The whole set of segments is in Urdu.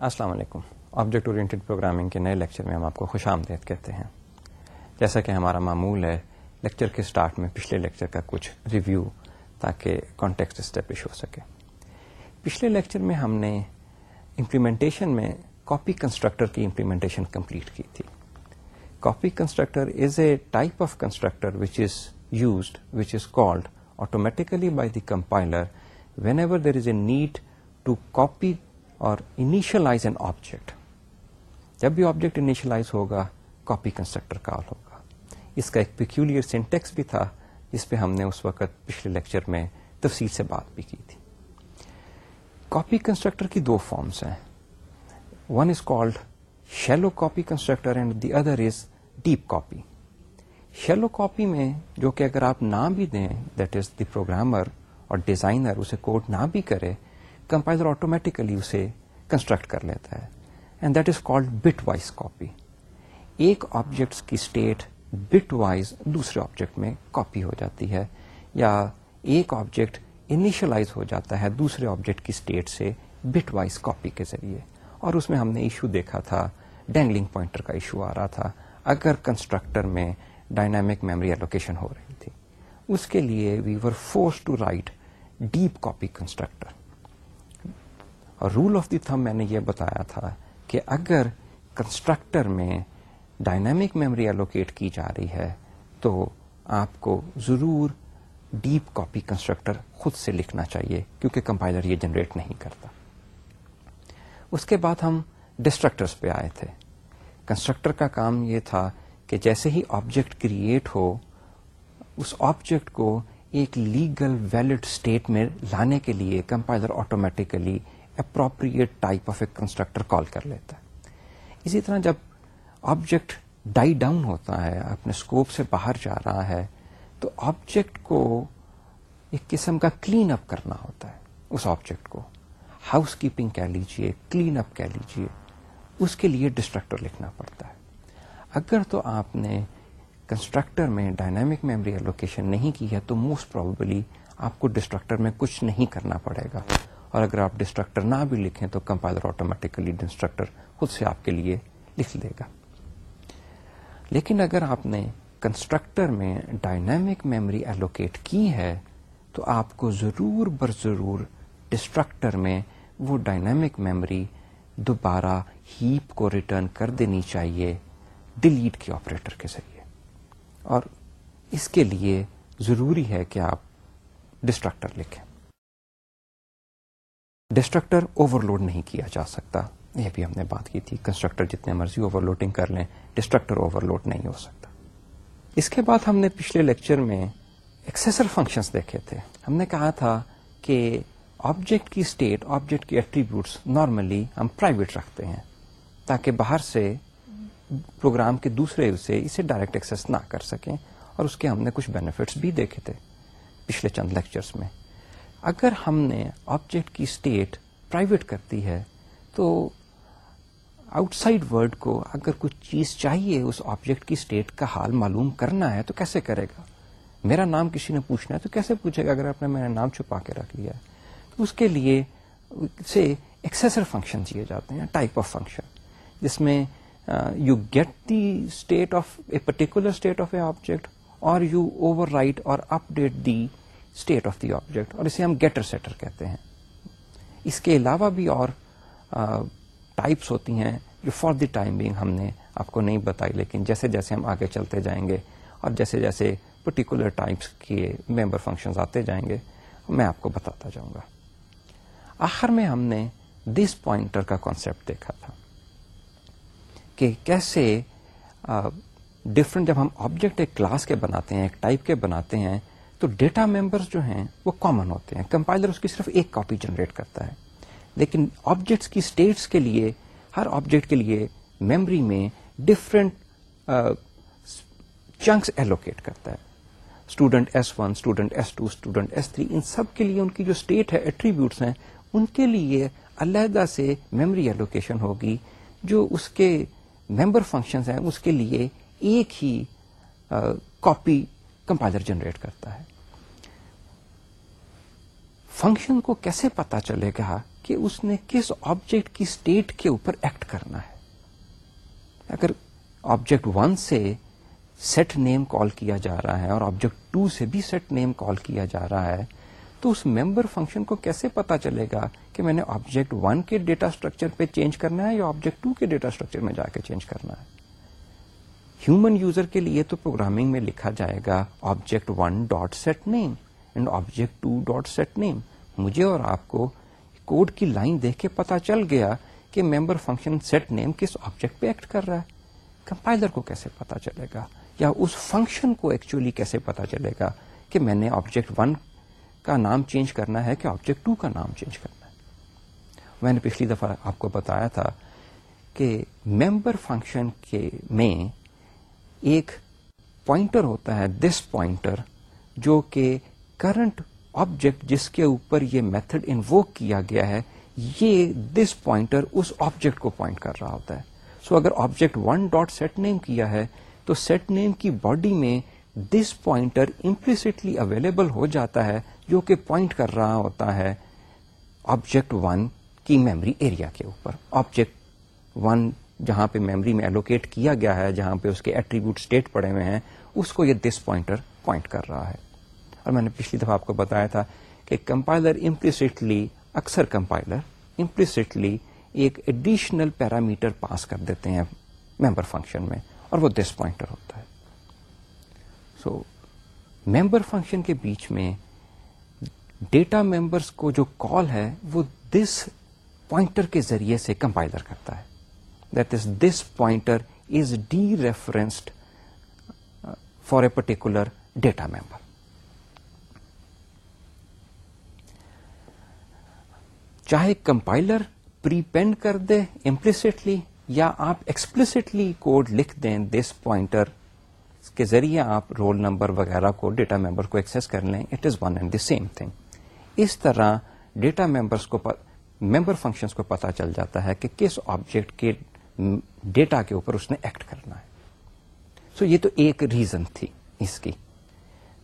السلام علیکم۔ آبجیکٹ اورینٹیڈ پروگرامنگ کے نئے لیکچر میں ہم آپ کو خوش آمدید کہتے ہیں۔ جیسا کہ ہمارا معمول ہے لیکچر کے سٹارٹ میں پچھلے لیکچر کا کچھ ریویو تاکہ کانٹیکسٹ اسٹیبلش ہو سکے۔ پچھلے لیکچر میں ہم نے امپلیمنٹیشن میں کاپی کنسٹرکٹر کی امپلیمنٹیشن کمپلیٹ کی تھی۔ Copy constructor is a type of constructor which is used which is called automatically by the compiler whenever there is a need to copy اور انیشلائز این آبجیکٹ جب بھی آبجیکٹ انیشلائز ہوگا کاپی کنسٹرکٹر کال ہوگا۔ اس کا ایک پیکولر سینٹیکس بھی تھا، جس پہ ہم نے اس وقت پچھلے لیکچر میں تفصیل سے بات بھی کی تھی۔ کاپی کنسٹرکٹر کی دو فارمس ہیں۔ One is called shallow copy constructor and the other is deep copy shallow copy میں جو کہ اگر آپ نہ بھی دیں دیٹ از دی پروگرامر اور ڈیزائنر اسے کوڈ نہ بھی کرے کمپائلر آٹومیٹیکلی اسے کنسٹرکٹ کر لیتا ہے and that is called bitwise copy ایک آبجیکٹس کی اسٹیٹ بٹ وائز دوسرے آبجیکٹ میں کاپی ہو جاتی ہے یا ایک آبجیکٹ انیشلائز ہو جاتا ہے دوسرے آبجیکٹ کی اسٹیٹ سے بٹ وائز کاپی کے ذریعے اور اس میں ہم نے ایشو دیکھا تھا ڈینگلنگ پوائنٹر کا ایشو آ رہا تھا اگر کنسٹرکٹر میں ڈائنامک میموری ایلوکیشن ہو رہی تھی اس کے لیے we were force to write deep copy constructor اور رول آف دی تھم میں نے یہ بتایا تھا کہ اگر کنسٹرکٹر میں ڈائنامک میموری ایلوکیٹ کی جا رہی ہے تو آپ کو ضرور ڈیپ کاپی کنسٹرکٹر خود سے لکھنا چاہیے کیونکہ کمپائلر یہ جنریٹ نہیں کرتا۔ اس کے بعد ہم ڈسٹرکٹرس پہ آئے تھے۔ کنسٹرکٹر کا کام یہ تھا کہ جیسے ہی آبجیکٹ کریٹ ہو، اس آبجیکٹ کو ایک لیگل ویلڈ اسٹیٹ میں لانے کے لیے compiler automatically appropriate type of a constructor call کر لیتا ہے اسی طرح جب آبجیکٹ ڈائی ڈاؤن ہوتا ہے اپنے اسکوپ سے باہر جا رہا ہے تو آبجیکٹ کو ایک قسم کا کلین اپ کرنا ہوتا ہے اس آبجیکٹ کو ہاؤس کیپنگ کہہ لیجیے کلین اپ کہہ لیجیے اس کے لیے ڈسٹرکٹر لکھنا پڑتا ہے اگر تو آپ نے کنسٹرکٹر میں ڈائنامک میموری ایلوکیشن نہیں کی ہے تو موسٹ پروبلی آپ کو ڈسٹرکٹر میں کچھ نہیں کرنا پڑے گا اور اگر آپ ڈسٹرکٹر نہ بھی لکھیں تو کمپائلر آٹومیٹیکلی ڈسٹرکٹر خود سے آپ کے لیے لکھ دے گا۔ لیکن اگر آپ نے کنسٹرکٹر میں ڈائنامک میموری ایلوکیٹ کی ہے تو آپ کو ضرور بر ضرور ڈسٹرکٹر میں وہ ڈائنامک میموری دوبارہ ہیپ کو ریٹرن کر دینی چاہیے ڈیلیٹ کے آپریٹر کے ذریعے۔ اور اس کے لیے ضروری ہے کہ آپ ڈسٹرکٹر لکھیں۔ ڈسٹرکٹر اوور لوڈ نہیں کیا جا سکتا۔ یہ بھی ہم نے بات کی تھی۔ کنسٹرکٹر جتنے مرضی اوور لوڈنگ کر لیں ڈسٹرکٹر اوور لوڈ نہیں ہو سکتا۔ اس کے بعد ہم نے پچھلے لیکچر میں ایکسیسر فنکشنز دیکھے تھے۔ ہم نے کہا تھا کہ آبجیکٹ کی اسٹیٹ آبجیکٹ کی ایٹریبیوٹس نارملی ہم پرائیویٹ رکھتے ہیں تاکہ باہر سے پروگرام کے دوسرے سے اسے ڈائریکٹ ایکسس نہ کر سکیں۔ اور اس کے ہم نے کچھ بینیفٹس بھی دیکھے تھے۔ پچھلے چند لیکچرز میں۔ اگر ہم نے آبجیکٹ کی اسٹیٹ پرائیویٹ کرتی ہے، تو آؤٹ سائڈ ورلڈ کو اگر کچھ چیز چاہیے اس آبجیکٹ کی اسٹیٹ کا حال معلوم کرنا ہے، تو کیسے کرے گا؟ میرا نام کسی نے پوچھنا ہے، تو کیسے پوچھے گا اگر آپ نے میرا نام چھپا کے رکھ لیا ہے؟ تو اس کے لیے سے ایکسیسر فنکشن دیے جاتے ہیں ٹائپ آف فنکشن جس میں you get the state of a particular state of a object اور یو اوور رائٹ اور update the state of the object اور اسے ہم گیٹر سیٹر کہتے ہیں۔ اس کے علاوہ بھی اور ٹائپس ہوتی ہیں جو فار دی ٹائم بینگ ہم نے آپ کو نہیں بتائی، لیکن جیسے جیسے ہم آگے چلتے جائیں گے اور جیسے جیسے پرٹیکولر ٹائپس کے ممبر فنکشنز آتے جائیں گے، میں آپ کو بتاتا جاؤں گا۔ آخر میں ہم نے دس پوائنٹر کا کانسیپٹ دیکھا تھا کہ کیسے ڈفرنٹ جب ہم آبجیکٹ ایک کلاس کے بناتے ہیں، ایک ٹائپ کے بناتے ہیں تو ڈیٹا ممبرس جو ہیں وہ کامن ہوتے ہیں۔ کمپائلر اس کی صرف ایک کاپی جنریٹ کرتا ہے۔ لیکن آبجیکٹس کی اسٹیٹس کے لیے، ہر آبجیکٹ کے لیے میموری میں ڈفرینٹ چنکس ایلوکیٹ کرتا ہے۔ Student S one student S two student S three ان سب کے لیے ان کی جو اسٹیٹ ہے ایٹریبیوٹس ہیں، ان کے لیے علیحدہ سے میموری ایلوکیشن ہوگی۔ جو اس کے ممبر فنکشنز ہیں، اس کے لیے ایک ہی کاپی کمپائلر جنریٹ کرتا ہے۔ فنکشن کو کیسے پتا چلے گا کہ اس نے کس آبجیکٹ کی اسٹیٹ کے اوپر ایکٹ کرنا ہے؟ اگر آبجیکٹ ون سے سیٹ نیم کال کیا جا رہا ہے اور آبجیکٹ ٹو سے بھی سیٹ نیم کال کیا جا رہا ہے، تو اس ممبر فنکشن کو کیسے پتا چلے گا کہ میں نے آبجیکٹ ون کے ڈیٹا اسٹرکچر پہ چینج کرنا ہے یا آبجیکٹ ٹو کے ڈیٹا اسٹرکچر میں جا کے چینج کرنا ہے؟ ہیومن یوزر کے لیے تو پروگرامنگ میں لکھا جائے گا object one dot set name and object two dot set name مجھے اور آپ کو کوڈ کی لائن دیکھ کے پتا چل گیا کہ ممبر فنکشن سیٹ نیم کس آبجیکٹ پہ ایکٹ کر رہا ہے. کمپائلر کو کیسے پتا چلے گا؟ یا اس فنکشن کو ایکچولی کیسے پتا چلے گا کہ میں نے آبجیکٹ ون کا نام چینج کرنا ہے کہ آبجیکٹ ٹو کا نام چینج کرنا ہے؟ میں نے پچھلی دفعہ آپ کو بتایا تھا کہ ممبر فنکشن کے میں ایک پوائنٹر ہوتا ہے دس پوائنٹر جو کہ کرنٹ آبجیکٹ جس کے اوپر یہ میتھڈ انووک کیا گیا ہے، یہ دس پوائنٹر اس آبجیکٹ کو پوائنٹ کر رہا ہوتا ہے۔ سو so اگر object one dot set name کیا ہے، تو سیٹ نیم کی باڈی میں دس پوائنٹر امپلسٹلی اویلیبل ہو جاتا ہے، جو کہ پوائنٹ کر رہا ہوتا ہے آبجیکٹ ون کی میمری ایریا کے اوپر۔ آبجیکٹ ون جہاں پہ میمری میں ایلوکیٹ کیا گیا ہے، جہاں پہ اس کے ایٹریبیوٹ اسٹیٹ پڑے ہوئے ہیں، اس کو یہ دس پوائنٹر پوائنٹ کر رہا ہے۔ اور میں نے پچھلی دفعہ آپ کو بتایا تھا کہ کمپائلر امپلسٹلی اکثر کمپائلر امپلسٹلی ایک ایڈیشنل پیرامیٹر پاس کر دیتے ہیں ممبر فنکشن میں، اور وہ دس پوائنٹر ہوتا ہے۔ سو ممبر فنکشن کے بیچ میں ڈیٹا ممبرس کو جو کال ہے، وہ دس پوائنٹر کے ذریعے سے کمپائلر کرتا ہے۔ That is this pointer is dereferenced for a particular data member چاہے کمپائلر پری پینڈ کر دے امپلسٹلی یا آپ ایکسپلسٹلی کوڈ لکھ دیں دس پوائنٹر کے ذریعے آپ رول نمبر وغیرہ کو ڈیٹا ممبر کو ایکسس کر لیں it is one and the same thing اس طرح ڈیٹا ممبرس کو ممبر فنکشنس کو پتا چل جاتا ہے کہ کس آبجیکٹ کے ڈیٹا کے اوپر اس نے ایکٹ کرنا ہے۔ سو so یہ تو ایک ریزن تھی اس کی۔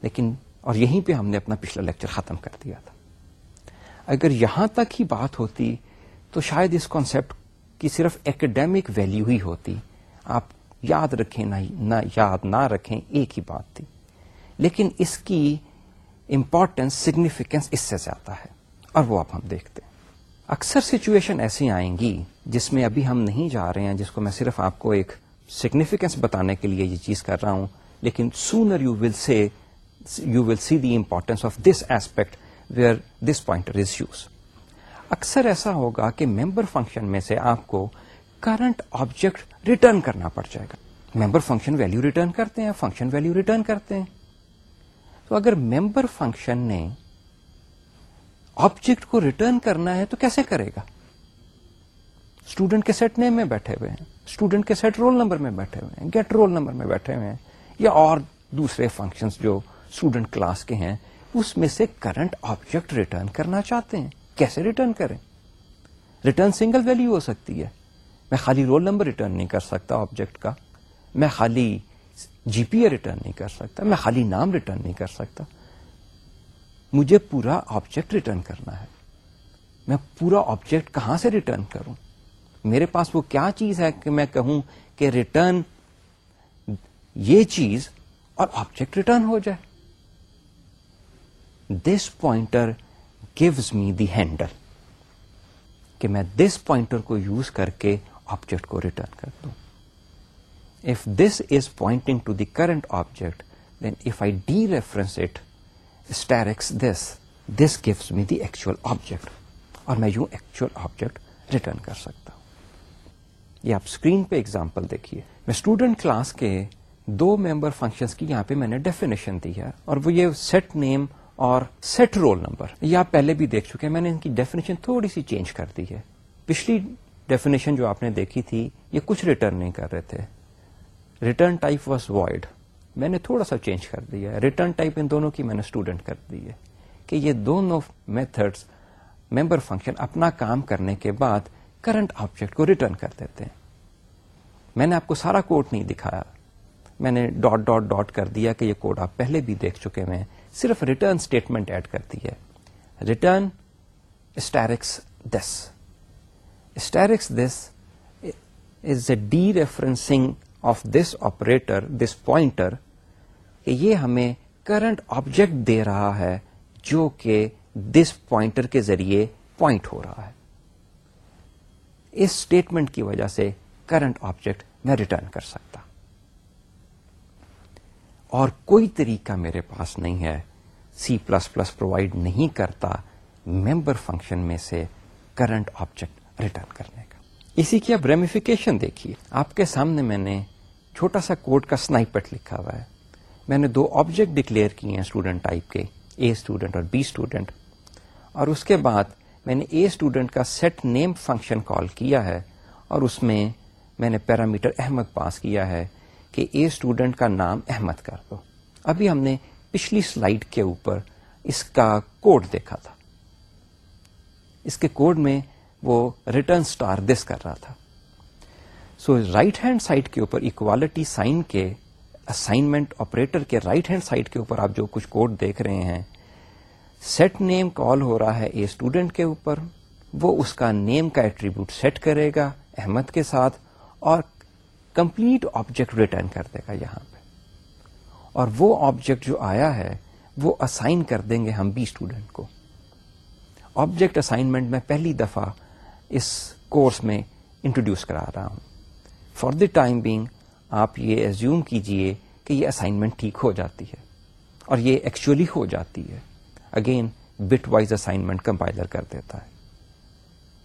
لیکن اور یہیں پہ ہم نے اپنا پچھلا لیکچر ختم کر دیا تھا۔ اگر یہاں تک ہی بات ہوتی تو شاید اس کانسیپٹ کی صرف ایکڈیمک ویلو ہی ہوتی۔ آپ یاد رکھیں، نہ یاد نہ رکھیں، ایک ہی بات تھی۔ لیکن اس کی امپورٹینس سگنیفیکینس اس سے زیادہ ہے۔ اور وہ اب ہم دیکھتے ہیں۔ اکثر سچویشن ایسی آئیں گی جس میں ابھی ہم نہیں جا رہے ہیں، جس کو میں صرف آپ کو ایک سگنیفیکینس بتانے کے لیے یہ چیز کر رہا ہوں، لیکن sooner you will see you will see the importance of this aspect where this pointer is use اکثر ایسا ہوگا کہ ممبر فنکشن میں سے آپ کو کرنٹ آبجیکٹ ریٹرن کرنا پڑ جائے گا۔ ممبر فنکشن ویلو ریٹرن کرتے ہیں فنکشن ویلو ریٹرن کرتے ہیں۔ تو اگر ممبر فنکشن نے آبجیکٹ کو ریٹرن کرنا ہے تو کیسے کرے گا؟ اسٹوڈنٹ کے سیٹ نیم میں بیٹھے ہوئے ہیں۔ اسٹوڈنٹ کے سیٹ رول نمبر میں بیٹھے ہوئے ہیں۔ گیٹ رول نمبر میں بیٹھے ہوئے ہیں۔ یا اور دوسرے فنکشن جو اسٹوڈنٹ کلاس کے ہیں، اس میں سے کرنٹ آبجیکٹ ریٹرن کرنا چاہتے ہیں۔ کیسے ریٹرن کریں؟ ریٹرن سنگل ویلو ہو سکتی ہے۔ میں خالی رول نمبر ریٹرن نہیں کر سکتا آبجیکٹ کا۔ میں خالی جی پی اے ریٹرن نہیں کر سکتا۔ میں خالی نام ریٹرن نہیں کر سکتا۔ مجھے پورا آبجیکٹ ریٹرن کرنا ہے۔ میں پورا آبجیکٹ کہاں سے ریٹرن کروں؟ میرے پاس وہ کیا چیز ہے کہ میں کہوں کہ ریٹرن یہ چیز اور آبجیکٹ ریٹرن ہو جائے۔ This pointer gives me the handle کہ میں دس پوائنٹر کو یوز کر کے آبجیکٹ کو ریٹرن کر دوں۔ If this is pointing to the current object then if I dereference it asterisk this this gives me the actual object اور میں یوں ایکچوئل آبجیکٹ ریٹرن کر سکتا ہوں۔ یہ آپ اسکرین پہ ایگزامپل دیکھیے۔ میں اسٹوڈنٹ کلاس کے دو ممبر فنکشنس کی یہاں پہ میں نے ڈیفینیشن دی ہے اور وہ یہ سیٹ نیم اور سیٹ رول نمبر یہ آپ پہلے بھی دیکھ چکے ہیں۔ میں نے ان کی ڈیفینیشن تھوڑی سی چینج کر دی ہے۔ پچھلی ڈیفینیشن جو آپ نے دیکھی تھی، یہ کچھ ریٹرن نہیں کر رہے تھے۔ ریٹرن ٹائپ واز وائڈ میں نے تھوڑا سا چینج کر دیا ہے۔ ریٹرن ٹائپ ان دونوں کی میں نے اسٹوڈنٹ کر دی ہے کہ یہ دونوں میتھڈس ممبر فنکشن اپنا کام کرنے کے بعد کرنٹ آبجیکٹ کو ریٹرن کر دیتے ہیں۔ میں نے آپ کو سارا کوڈ نہیں دکھایا۔ میں نے ڈاٹ ڈاٹ ڈاٹ کر دیا کہ یہ کوڈ آپ پہلے بھی دیکھ چکے ہیں۔ صرف ریٹرن اسٹیٹمنٹ ایڈ کرتی ہے۔ Return asterisk this asterisk this is a dereferencing of this operator this pointer کہ یہ ہمیں کرنٹ آبجیکٹ دے رہا ہے جو کہ دس پوائنٹر کے ذریعے پوائنٹ ہو رہا ہے۔ اس اسٹیٹمنٹ کی وجہ سے کرنٹ آبجیکٹ میں ریٹرن کر سکتا۔ اور کوئی طریقہ میرے پاس نہیں ہے سی پلس پلس پرووائڈ نہیں کرتا ممبر فنکشن میں سے کرنٹ آبجیکٹ ریٹرن کرنے کا۔ اسی کی اب ریمیفیکیشن دیکھیے۔ آپ کے سامنے میں نے چھوٹا سا کوڈ کا سنائپٹ لکھا ہوا ہے۔ میں نے دو آبجیکٹ ڈکلیئر کیے ہیں اسٹوڈنٹ ٹائپ کے اے اسٹوڈنٹ اور بی اسٹوڈنٹ اور اس کے بعد میں نے اے اسٹوڈنٹ کا سیٹ نیم فنکشن کال کیا ہے اور اس میں میں نے پیرامیٹر احمد پاس کیا ہے کہ اے اسٹوڈنٹ کا نام احمد کر دو۔ ابھی ہم نے پچھلی سلائڈ کے اوپر اس کا کوڈ دیکھا تھا۔ اس کے کوڈ میں وہ ریٹرن اسٹار دس کر رہا تھا۔ سو رائٹ ہینڈ سائڈ کے اوپر اکوالٹی سائن کے اسائنمنٹ آپریٹر کے رائٹ ہینڈ سائڈ کے اوپر آپ جو کچھ کوڈ دیکھ رہے ہیں سیٹ نیم کال ہو رہا ہے اے اسٹوڈنٹ کے اوپر، وہ اس کا نیم کا ایٹریبیوٹ سیٹ کرے گا احمد کے ساتھ اور کمپلیٹ آبجیکٹ ریٹرن کر دے گا یہاں پہ۔ اور وہ آبجیکٹ جو آیا ہے، وہ اسائن کر دیں گے ہم بی اسٹوڈنٹ کو۔ آبجیکٹ اسائنمنٹ میں پہلی دفعہ اس کورس میں انٹروڈیوس کرا رہا ہوں۔ فار دی ٹائم بینگ آپ یہ ایزیوم کیجیے کہ یہ اسائنمنٹ ٹھیک ہو جاتی ہے اور یہ ایکچولی ہو جاتی ہے۔ Again bitwise assignment compiler کر دیتا ہے۔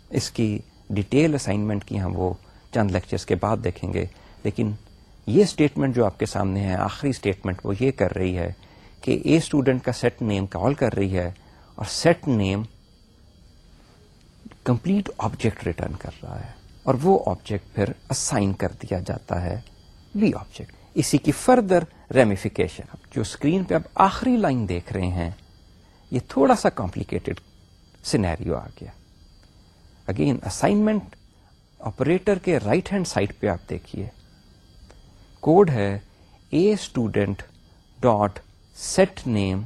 اس کی ڈیٹیل اسائنمنٹ کی ہم وہ چند لیکچرز کے بعد دیکھیں گے۔ لیکن یہ اسٹیٹمنٹ جو آپ کے سامنے ہے، آخری اسٹیٹمنٹ وہ یہ کر رہی ہے کہ اے اسٹوڈنٹ کا سیٹ نیم کال کر رہی ہے اور set name complete object return کر رہا ہے۔ اور وہ آبجیکٹ پھر اسائن کر دیا جاتا ہے بی آبجیکٹ اسی کی فردر ریمیفیکیشن جو اسکرین پہ اب آخری لائن دیکھ رہے ہیں یہ تھوڑا سا کمپلیکیٹڈ سینیریو آ گیا۔ اگین اسائنمنٹ آپریٹر کے رائٹ ہینڈ سائڈ پہ آپ دیکھیے۔ کوڈ ہے A student dot set name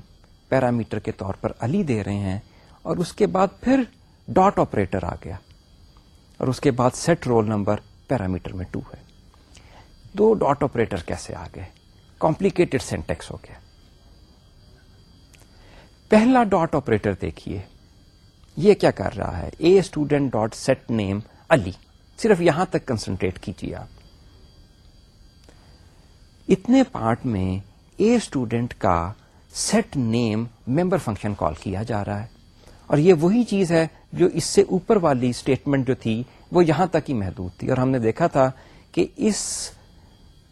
parameter کے طور پر علی دے رہے ہیں اور اس کے بعد پھر ڈاٹ آپریٹر آ گیا۔ اور اس کے بعد سیٹ رول نمبر پیرامیٹر میں ٹو ہے۔ دو ڈاٹ آپریٹر کیسے آ گئے؟ کمپلیکیٹڈ سینٹیکس ہو گیا۔ پہلا ڈاٹ آپریٹر دیکھیے۔ یہ کیا کر رہا ہے؟ A student dot set name Ali. صرف یہاں تک کنسنٹریٹ کیجیے آپ۔ اتنے پارٹ میں اے اسٹوڈنٹ کا set name member function call کیا جا رہا ہے۔ اور یہ وہی چیز ہے جو اس سے اوپر والی اسٹیٹمنٹ جو تھی، وہ یہاں تک ہی محدود تھی۔ اور ہم نے دیکھا تھا کہ اس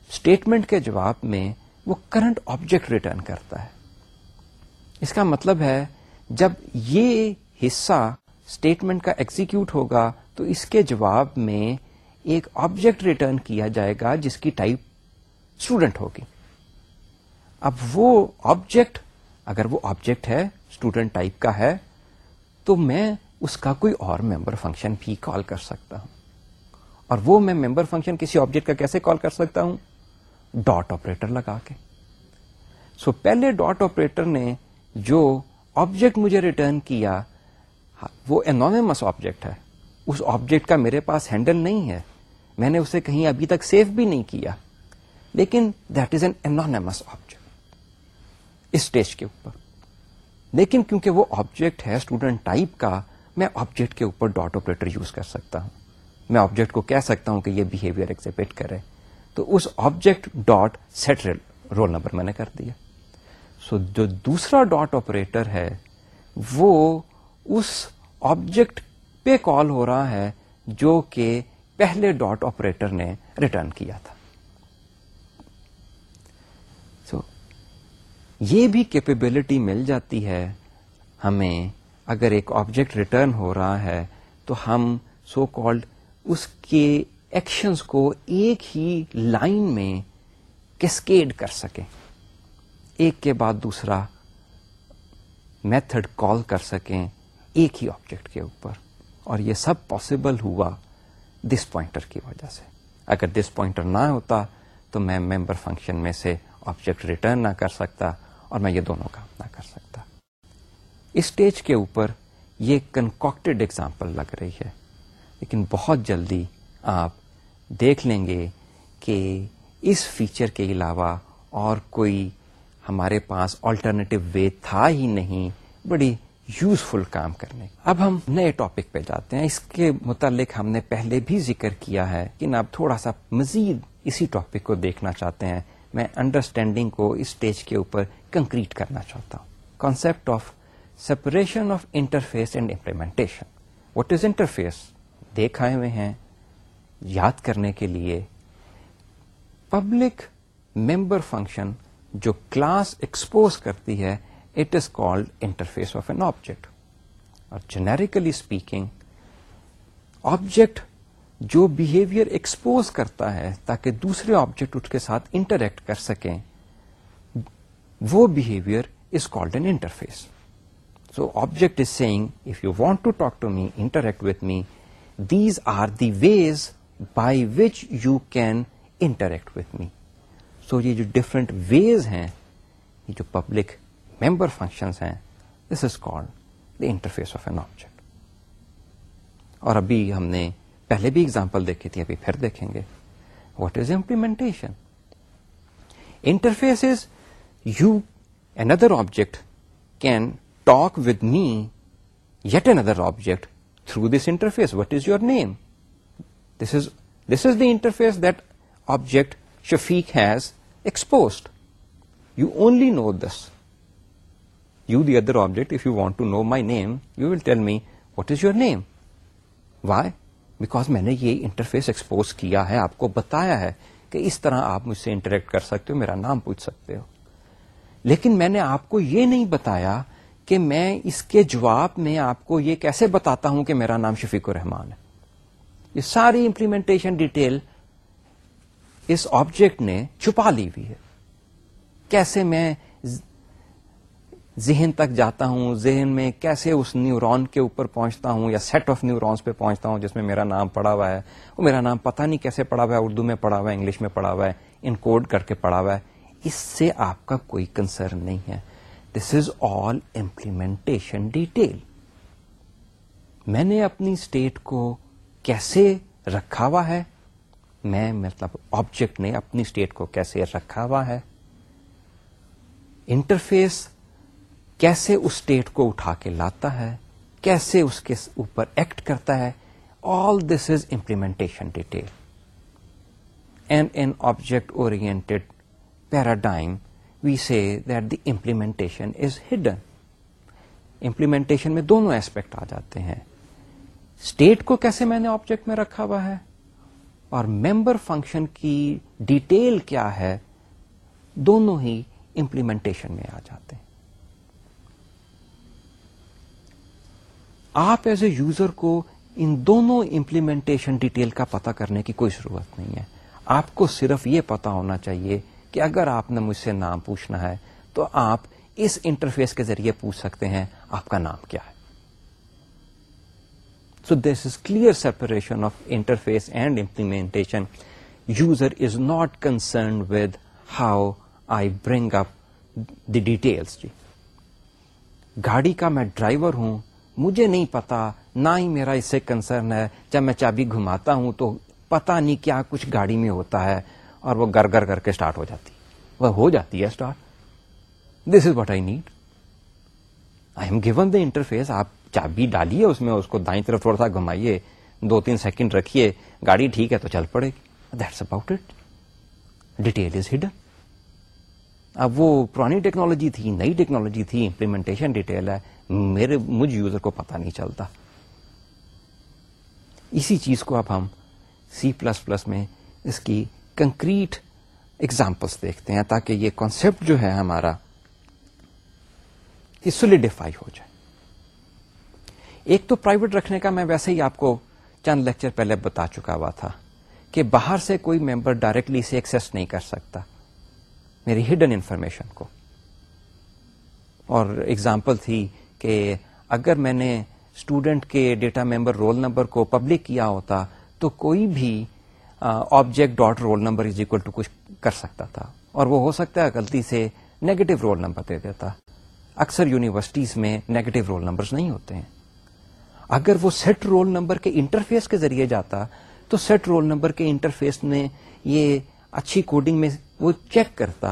اسٹیٹمنٹ کے جواب میں وہ کرنٹ آبجیکٹ ریٹرن کرتا ہے۔ اس کا مطلب ہے جب یہ حصہ اسٹیٹمنٹ کا ایگزیکیوٹ ہوگا تو اس کے جواب میں ایک آبجیکٹ ریٹرن کیا جائے گا جس کی ٹائپ اسٹوڈنٹ ہوگی۔ اب وہ آبجیکٹ اگر وہ آبجیکٹ ہے اسٹوڈنٹ ٹائپ کا ہے تو میں اس کا کوئی اور ممبر فنکشن بھی کال کر سکتا ہوں۔ اور وہ میں ممبر فنکشن کسی آبجیکٹ کا کیسے کال کر سکتا ہوں؟ ڈاٹ آپریٹر لگا کے۔ سو so, پہلے ڈاٹ آپریٹر نے جو آبجیکٹ مجھے ریٹرن کیا، وہ انونیمس آبجیکٹ ہے۔ اس آبجیکٹ کا میرے پاس ہینڈل نہیں ہے۔ میں نے اسے کہیں ابھی تک سیو بھی نہیں کیا۔ لیکن that is an anonymous object stage کے اوپر۔ لیکن کیونکہ وہ آبجیکٹ ہے اسٹوڈنٹ ٹائپ کا، میں آبجیکٹ کے اوپر ڈاٹ آپریٹر یوز کر سکتا ہوں۔ میں آبجیکٹ کو کہہ سکتا ہوں کہ یہ بہیویئر ایکزیبٹ کرے۔ تو اس object dot set roll number میں نے کر دیا۔ سو جو دوسرا ڈاٹ آپریٹر ہے وہ اس آبجیکٹ پہ کال ہو رہا ہے جو کہ پہلے ڈاٹ آپریٹر نے ریٹرن کیا تھا۔ سو so, یہ بھی کیپیبلٹی مل جاتی ہے۔ ہمیں اگر ایک آبجیکٹ ریٹرن ہو رہا ہے تو ہم سو کالڈ اس کے ایکشنز کو ایک ہی لائن میں کیسکیڈ کر سکیں۔ ایک کے بعد دوسرا میتھڈ کال کر سکیں ایک ہی آبجیکٹ کے اوپر اور یہ سب پاسبل ہوا دس پوائنٹر کی وجہ سے۔ اگر دس پوائنٹر نہ ہوتا تو میں ممبر فنکشن میں سے آبجیکٹ ریٹرن نہ کر سکتا اور میں یہ دونوں کام نہ کر سکتا۔ اسٹیج کے اوپر یہ کنکٹڈ ایگزامپل لگ رہی ہے۔ لیکن بہت جلدی آپ دیکھ لیں گے کہ اس فیچر کے علاوہ اور کوئی ہمارے پاس آلٹرنیٹو وے تھا ہی نہیں، بڑی یوزفل کام کرنے اب ہم نئے ٹاپک پہ جاتے ہیں۔ اس کے متعلق ہم نے پہلے بھی ذکر کیا ہے کہ اب تھوڑا سا مزید اسی ٹاپک کو دیکھنا چاہتے ہیں۔ میں انڈرسٹینڈنگ کو اس اسٹیج کے اوپر کنکریٹ کرنا چاہتا ہوں۔ Concept of separation of interface and implementation what is interface دیکھ آئے ہوئے ہیں۔ یاد کرنے کے لیے۔ پبلک ممبر فنکشن جو کلاس ایکسپوز کرتی ہے it is called interface of an object اور جنیریکلی اسپیکنگ آبجیکٹ جو بہیویئر ایکسپوز کرتا ہے تاکہ دوسرے آبجیکٹ اس کے ساتھ انٹریکٹ کر سکیں، وہ behaviour is called an interface so object is saying if you want to talk to me interact with me these are the ways by which you can interact with me so یہ جو ڈفرنٹ ویز ہیں، یہ جو پبلک ممبر فنکشنس ہیں this is called the interface of an object اور ابھی ہم نے پہلے بھی اگزامپل دیکھی تھی، ابھی پھر دیکھیں گے. What is implementation interface is you another object can talk with me yet another object through this interface what is your name this is this is the interface that object Shafiq has exposed you only know this you the other object if you want to know my name you will tell me what is your name why because میں نے یہ انٹرفیس ایکسپوز کیا ہے آپ کو بتایا ہے کہ اس طرح آپ مجھ سے انٹریکٹ کر سکتے ہو میرا نام پوچھ سکتے ہو لیکن میں نے آپ کو یہ نہیں بتایا کہ میں اس کے جواب میں آپ کو یہ کیسے بتاتا ہوں کہ میرا نام شفیق الرحمان ہے یہ ساری امپلیمنٹیشن ڈیٹیل اس آبجیکٹ نے چھپا لی ہوئی ہے۔ کیسے میں ذہن تک جاتا ہوں، ذہن میں کیسے اس نیورون کے اوپر پہنچتا ہوں یا سیٹ آف نیورونس پہ پہنچتا ہوں جس میں میرا نام پڑا ہوا ہے۔ وہ میرا نام پتہ نہیں کیسے پڑا ہوا ہے، اردو میں پڑا ہوا ہے، انگلش میں پڑا ہوا ہے ان کوڈ کر کے پڑا ہوا ہے۔ اس سے آپ کا کوئی کنسرن نہیں ہے۔ This is all implementation detail میں نے اپنی اسٹیٹ کو کیسے رکھا ہوا ہے؟ میں مطلب آبجیکٹ نے اپنی اسٹیٹ کو کیسے رکھا ہوا ہے؟ انٹرفیس کیسے اس اسٹیٹ کو اٹھا کے لاتا ہے؟ کیسے اس کے اوپر ایکٹ کرتا ہے؟ All this is implementation detail and an object oriented paradigm we see that the implementation is hidden implementation میں دونوں ایسپیکٹ آ جاتے ہیں۔ اسٹیٹ کو کیسے میں نے آبجیکٹ میں رکھا ہوا ہے؟ اور ممبر فنکشن کی ڈیٹیل کیا ہے، دونوں ہی امپلیمنٹیشن میں آ جاتے ہیں۔ آپ ایز اے یوزر کو ان دونوں امپلیمنٹیشن ڈیٹیل کا پتا کرنے کی کوئی ضرورت نہیں ہے۔ آپ کو صرف یہ پتا ہونا چاہیے کہ اگر آپ نے مجھ سے نام پوچھنا ہے تو آپ اس انٹرفیس کے ذریعے پوچھ سکتے ہیں آپ کا نام کیا ہے۔ So this is clear separation of interface and implementation user is not concern with how I bring up the details جی گاڑی کا میں ڈرائیور ہوں مجھے نہیں پتا نہ ہی میرا اس سے کنسرن ہے جب میں چابی گھماتا ہوں تو پتا نہیں کیا کچھ گاڑی میں ہوتا ہے اور وہ گر گر کر کے اسٹارٹ ہو جاتی وہ ہو جاتی ہے start this is what I need I am given the interface آپ چابی ڈالیے اس میں، اس کو دائیں طرف تھوڑا سا گھمائیے، دو تین سیکنڈ رکھیے، گاڑی ٹھیک ہے تو چل پڑے گی۔ That's about it detail is hidden اب وہ پرانی ٹیکنالوجی تھی، نئی ٹیکنالوجی تھی امپلیمنٹیشن ڈیٹیل ہے۔ میرے، مجھ یوزر کو پتا نہیں چلتا۔ اسی چیز کو اب ہم سی پلس پلس میں اس کی کنکریٹ ایگزامپلس دیکھتے ہیں تاکہ یہ کانسیپٹ جو ہے ہمارا، یہ سولیڈیفائی ہو جائے۔ ایک تو پرائیویٹ رکھنے کا میں ویسے ہی آپ کو چند لیکچر پہلے بتا چکا ہوا تھا کہ باہر سے کوئی ممبر ڈائریکٹلی اسے ایکسس نہیں کر سکتا۔ میری ہڈن انفارمیشن کو۔ اور ایگزامپل تھی کہ اگر میں نے اسٹوڈنٹ کے ڈیٹا ممبر رول نمبر کو پبلک کیا ہوتا تو کوئی بھی object dot roll number is equal to کچھ کر سکتا تھا۔ اور وہ ہو سکتا ہے غلطی سے نیگیٹو رول نمبر دے دیتا۔ اکثر یونیورسٹیز میں نیگیٹو رول نمبرز نہیں ہوتے ہیں۔ اگر وہ سیٹ رول نمبر کے انٹرفیس کے ذریعے جاتا، تو سیٹ رول نمبر کے انٹرفیس میں یہ اچھی کوڈنگ میں وہ چیک کرتا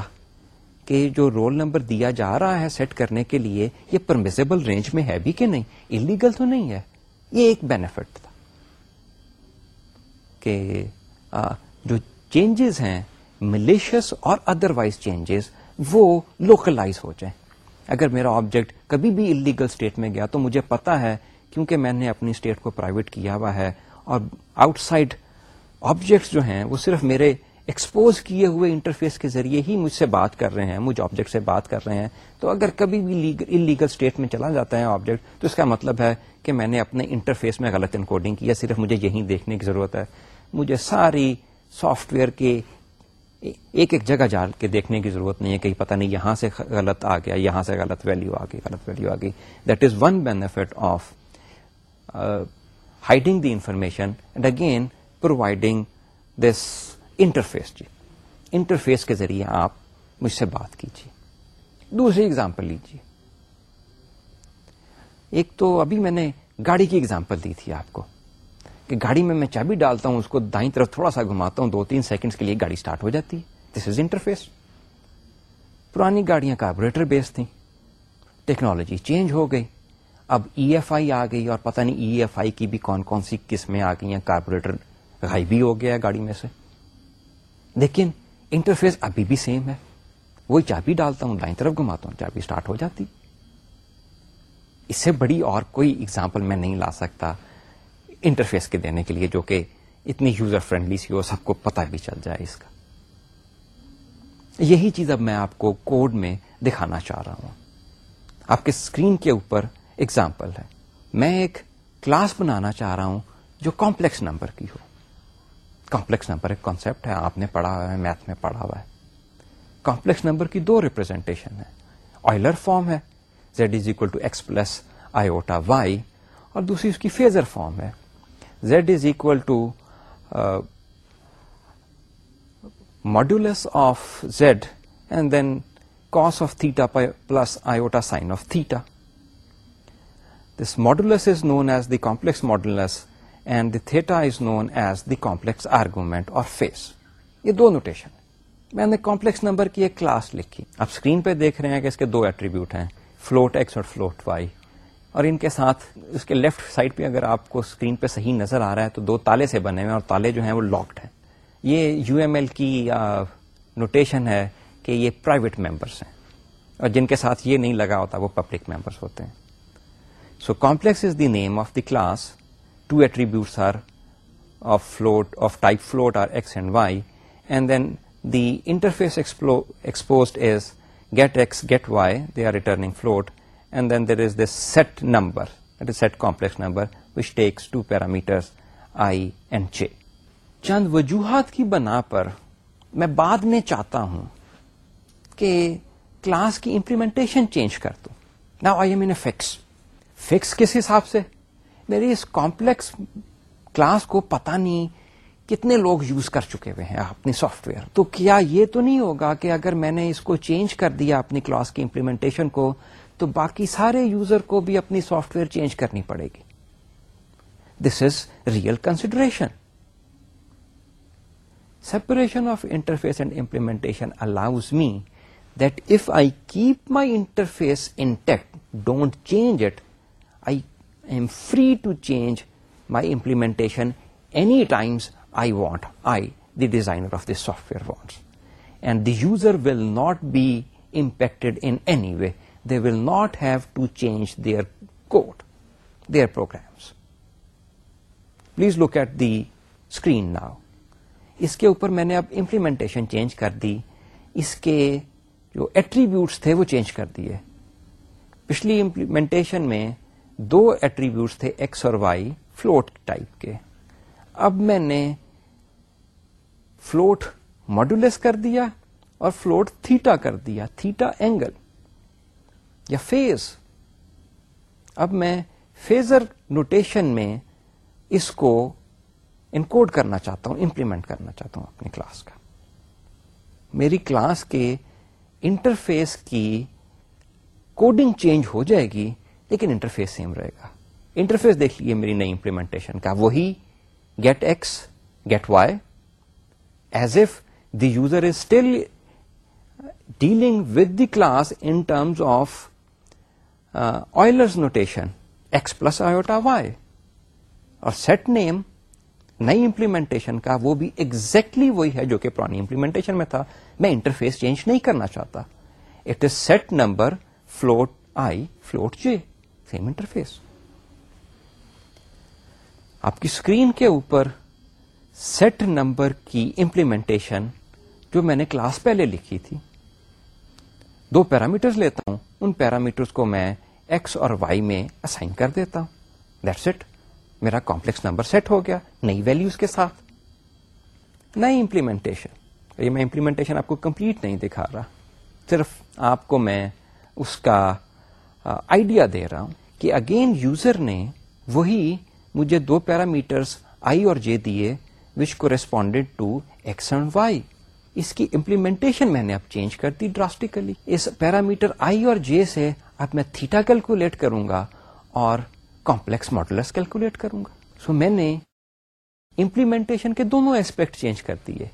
کہ جو رول نمبر دیا جا رہا ہے سیٹ کرنے کے لیے، یہ پرمیزیبل رینج میں ہے بھی کہ نہیں؟ انلیگل تو نہیں ہے۔ یہ ایک بینیفٹ تھا کہ جو چینجز ہیں ملیشس اور ادر وائز چینجز وہ لوکلائز ہو جائیں۔ اگر میرا آبجیکٹ کبھی بھی انلیگل اسٹیٹ میں گیا تو مجھے پتا ہے کیونکہ میں نے اپنی اسٹیٹ کو پرائیویٹ کیا ہوا ہے اور آؤٹ سائڈ آبجیکٹس جو ہیں وہ صرف میرے ایکسپوز کیے ہوئے انٹرفیس کے ذریعے ہی مجھ سے بات کر رہے ہیں، مجھ آبجیکٹ سے بات کر رہے ہیں۔ تو اگر کبھی بھی انلیگل اسٹیٹ میں چلا جاتا ہے آبجیکٹ تو اس کا مطلب ہے کہ میں نے اپنے انٹرفیس میں غلط انکوڈنگ کیا، صرف مجھے یہی دیکھنے کی ضرورت ہے۔ مجھے ساری سافٹ ویئر کے ایک ایک جگہ جا کے دیکھنے کی ضرورت نہیں ہے کہ پتہ نہیں یہاں سے غلط آ گیا، یہاں سے غلط ویلو آ گئی، غلط ویلو آ گئی۔ That is one benefit of hiding the information and again providing this interface G. Interface کے ذریعے آپ مجھ سے بات کیجیے۔ دوسری اگزامپل لیجیے۔ ایک تو ابھی میں نے گاڑی کی اگزامپل دی تھی آپ کو۔ کہ گاڑی میں میں چابی ڈالتا ہوں، اس کو دائیں طرف تھوڑا سا گھماتا ہوں، دو تین سیکنڈز کے لیے گاڑی سٹارٹ ہو جاتی۔ ہے دس از انٹرفیس پرانی گاڑیاں کاربوریٹر بیس تھیں۔ ٹیکنالوجی چینج ہو گئی۔ اب ای ایف آئی آ گئی اور پتہ نہیں ای ایف آئی کی بھی کون کون سی قسمیں آ گئی ہیں۔ کاربوریٹر غائبی ہو گیا ہے گاڑی میں سے۔ لیکن انٹرفیس ابھی بھی سیم ہے۔ وہی چابی ڈالتا ہوں، دائیں طرف گھماتا ہوں، چابی اسٹارٹ ہو جاتی۔ اس سے بڑی اور کوئی اگزامپل میں نہیں لا سکتا انٹرفیس کے دینے کے لیے، جو کہ اتنی یوزر فرینڈلی سی ہو، سب کو پتا بھی چل جائے اس کا۔ یہی چیز اب میں آپ کو کوڈ میں دکھانا چاہ رہا ہوں۔ آپ کے اسکرین کے اوپر اگزامپل ہے۔ میں ایک کلاس بنانا چاہ رہا ہوں جو کمپلیکس نمبر کی ہو۔ کمپلیکس نمبر ایک کانسیپٹ ہے، آپ نے پڑھا ہوا ہے میتھ میں پڑھا ہوا ہے۔ کمپلیکس نمبر کی دو ریپرزینٹیشن ہے آئلر فارم ہے Z is equal to X plus I iota Y اور دوسری اس کی فیزر فارم ہے۔ Z is equal to modulus of Z and then cos of theta plus I iota sine of theta this modulus is known as the complex modulus and the theta is known as the complex argument اور فیس یہ دو نوٹیشن میں نے کمپلیکس نمبر کی ایک کلاس لکھی. آپ اسکرین پہ دیکھ رہے ہیں کہ اس کے دو ایٹریبیوٹ ہیں فلوٹ ایکس اور فلوٹ وائی اور ان کے ساتھ اس کے لیفٹ سائڈ پہ اگر آپ کو اسکرین پہ صحیح نظر آ رہا ہے تو دو تالے سے بنے ہوئے اور تالے جو ہیں وہ لاکڈ ہیں. یہ یو ایم ایل کی نوٹیشن ہے کہ یہ پرائیویٹ ممبرس ہیں اور جن کے ساتھ یہ نہیں لگا ہوتا وہ پبلک ممبرس ہوتے ہیں۔ So complex is the name of the class two attributes are of float of type float are X and Y and then the interface exposed is get X get Y they are returning float and then there is this set number is set complex number which takes two parameter I and J چند وجوہات کی بنا پر میں بعد میں چاہتا ہوں کہ کلاس کی امپلیمنٹیشن چینج کر دوں. نا I am in fix fix کس حساب سے؟ میری اس کمپلیکس کلاس کو پتا نہیں کتنے لوگ یوز کر چکے ہوئے ہیں اپنی سافٹ ویئر تو کیا یہ تو نہیں ہوگا کہ اگر میں نے اس کو چینج کر دیا اپنی کلاس کی امپلیمنٹیشن کو، تو باقی سارے یوزر کو بھی اپنی سافٹ ویئر چینج کرنی پڑے گی۔ This is real consideration separation of interface and implementation allows me that if I keep my interface intact don't change it I am free to change my implementation any times I want I the designer of this software wants and the user will not be impacted in any way they will not have to change their code their programs please look at the screen now اس کے اوپر میں نے اب امپلیمنٹیشن چینج کر دی اس کے جو ایٹریبیوٹس تھے وہ چینج کر دیے پچھلی امپلیمنٹیشن میں دو ایٹریبیوٹس تھے ایکس اور وائی فلوٹ ٹائپ کے۔ اب میں نے فلوٹ ماڈولس کر دیا اور فلوٹ تھیٹا کر دیا تھیٹا اینگل یا فیز اب میں فیزر نوٹیشن میں اس کو انکوڈ کرنا چاہتا ہوں امپلیمنٹ کرنا چاہتا ہوں اپنی کلاس کا۔ میری کلاس کے انٹرفیس کی کوڈنگ چینج ہو جائے گی لیکن انٹرفیس سیم رہے گا۔ انٹرفیس دیکھ لیے میری نئی امپلیمنٹیشن کا۔ وہی get X get Y as if the user is still dealing with the class in terms of Euler's notation X plus iota Y اور سیٹ نیم نئی امپلیمنٹیشن کا وہ بھی ایگزیکٹلی exactly وہی ہے جو کہ پرانی امپلیمنٹیشن میں تھا۔ میں انٹرفیس چینج نہیں کرنا چاہتا۔ It is set number float I float J same interface آپ کی اسکرین کے اوپر سیٹ نمبر کی امپلیمنٹیشن جو میں نے کلاس پہلے لکھی تھی دو پیرامیٹرز لیتا ہوں ان پیرامیٹرز کو میں ایکس اور وائی میں اسائن کر دیتا ہوں دیٹس اٹ میرا کمپلیکس نمبر سیٹ ہو گیا نئی ویلوز کے ساتھ نئی امپلیمنٹیشن یہ میں امپلیمنٹیشن آپ کو کمپلیٹ نہیں دکھا رہا صرف آپ کو میں اس کا آئیڈیا دے رہا ہوں کہ اگین یوزر نے وہی مجھے دو پیرامیٹرس آئی اور جے دیے which corresponded to X and Y اس کی امپلیمنٹیشن میں نے اب چینج کر دی ڈراسٹیکلی اس پیرامیٹر آئی اور جے سے اب میں تھیٹا کیلکولیٹ کروں گا اور کمپلیکس ماڈولس کیلکولیٹ کروں گا۔ سو so میں نے امپلیمنٹیشن کے دونوں ایسپیکٹ چینج کر دیے۔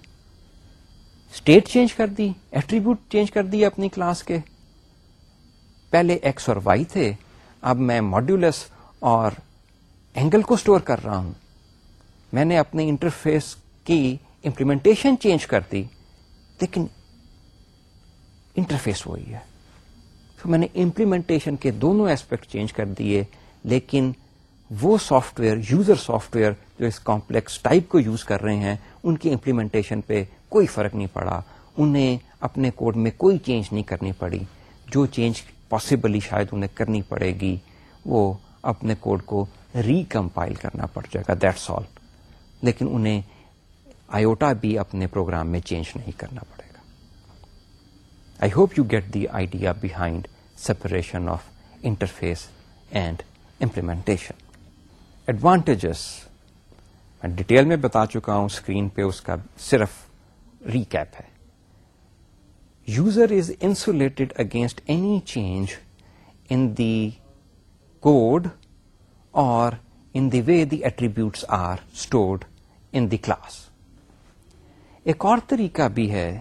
اسٹیٹ چینج کر دی ایٹریبیوٹ چینج کر دی اپنی کلاس کے۔ پہلے ایکس اور وائی تھے اب میں ماڈیولس اور اینگل کو اسٹور کر رہا ہوں۔ میں نے اپنے انٹرفیس کی امپلیمنٹیشن چینج کر دی، لیکن انٹرفیس وہی ہے۔ تو میں نے امپلیمنٹیشن کے دونوں ایسپیکٹ چینج کر دیے، لیکن وہ software user software جو اس کمپلیکس ٹائپ کو یوز کر رہے ہیں، ان کی امپلیمنٹیشن پہ کوئی فرق نہیں پڑا۔ انہیں اپنے کوڈ میں کوئی چینج نہیں کرنی پڑی۔ جو چینج پاسبلی شاید انہیں کرنی پڑے گی، وہ اپنے کوڈ کو ریکمپائل کرنا پڑ جائے گا دیٹس آل لیکن انہیں آئیوٹا بھی اپنے پروگرام میں چینج نہیں کرنا پڑے گا۔ I hope you get the idea behind separation of interface and implementation advantages میں ڈیٹیل میں بتا چکا ہوں اسکرین پہ اس کا صرف ریکیپ ہے۔ User is insulated against any change in the code اور in the way the attributes are stored in the class ایک اور طریقہ بھی ہے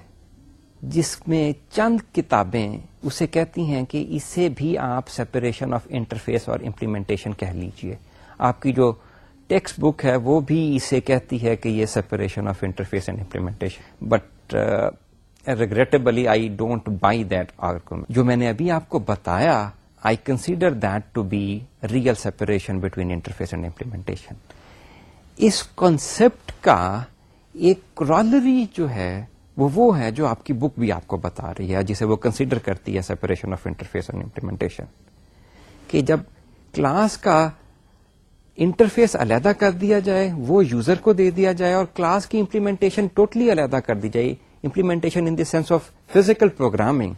جس میں چند کتابیں اسے کہتی ہیں کہ اسے بھی آپ سیپریشن آف انٹرفیس اور امپلیمنٹیشن کہہ لیجیے۔ آپ کی جو ٹیکسٹ بک ہے وہ بھی اسے کہتی ہے کہ یہ separation of interface and implementation but regrettably I don't buy that argument جو میں نے ابھی آپ کو بتایا I consider that to be real separation between interface and implementation us concept کا ایک کرالری جو ہے وہ وہ ہے جو آپ کی بک بھی آپ کو بتا رہی ہے جسے وہ کنسیڈر کرتی ہے separation of interface and implementation کہ جب کلاس کا انٹرفیس علیحدہ کر دیا جائے وہ یوزر کو دے دیا جائے اور کلاس کی امپلیمنٹیشن ٹوٹلی علیحدہ کر دی جائے implementation in the sense of physical programming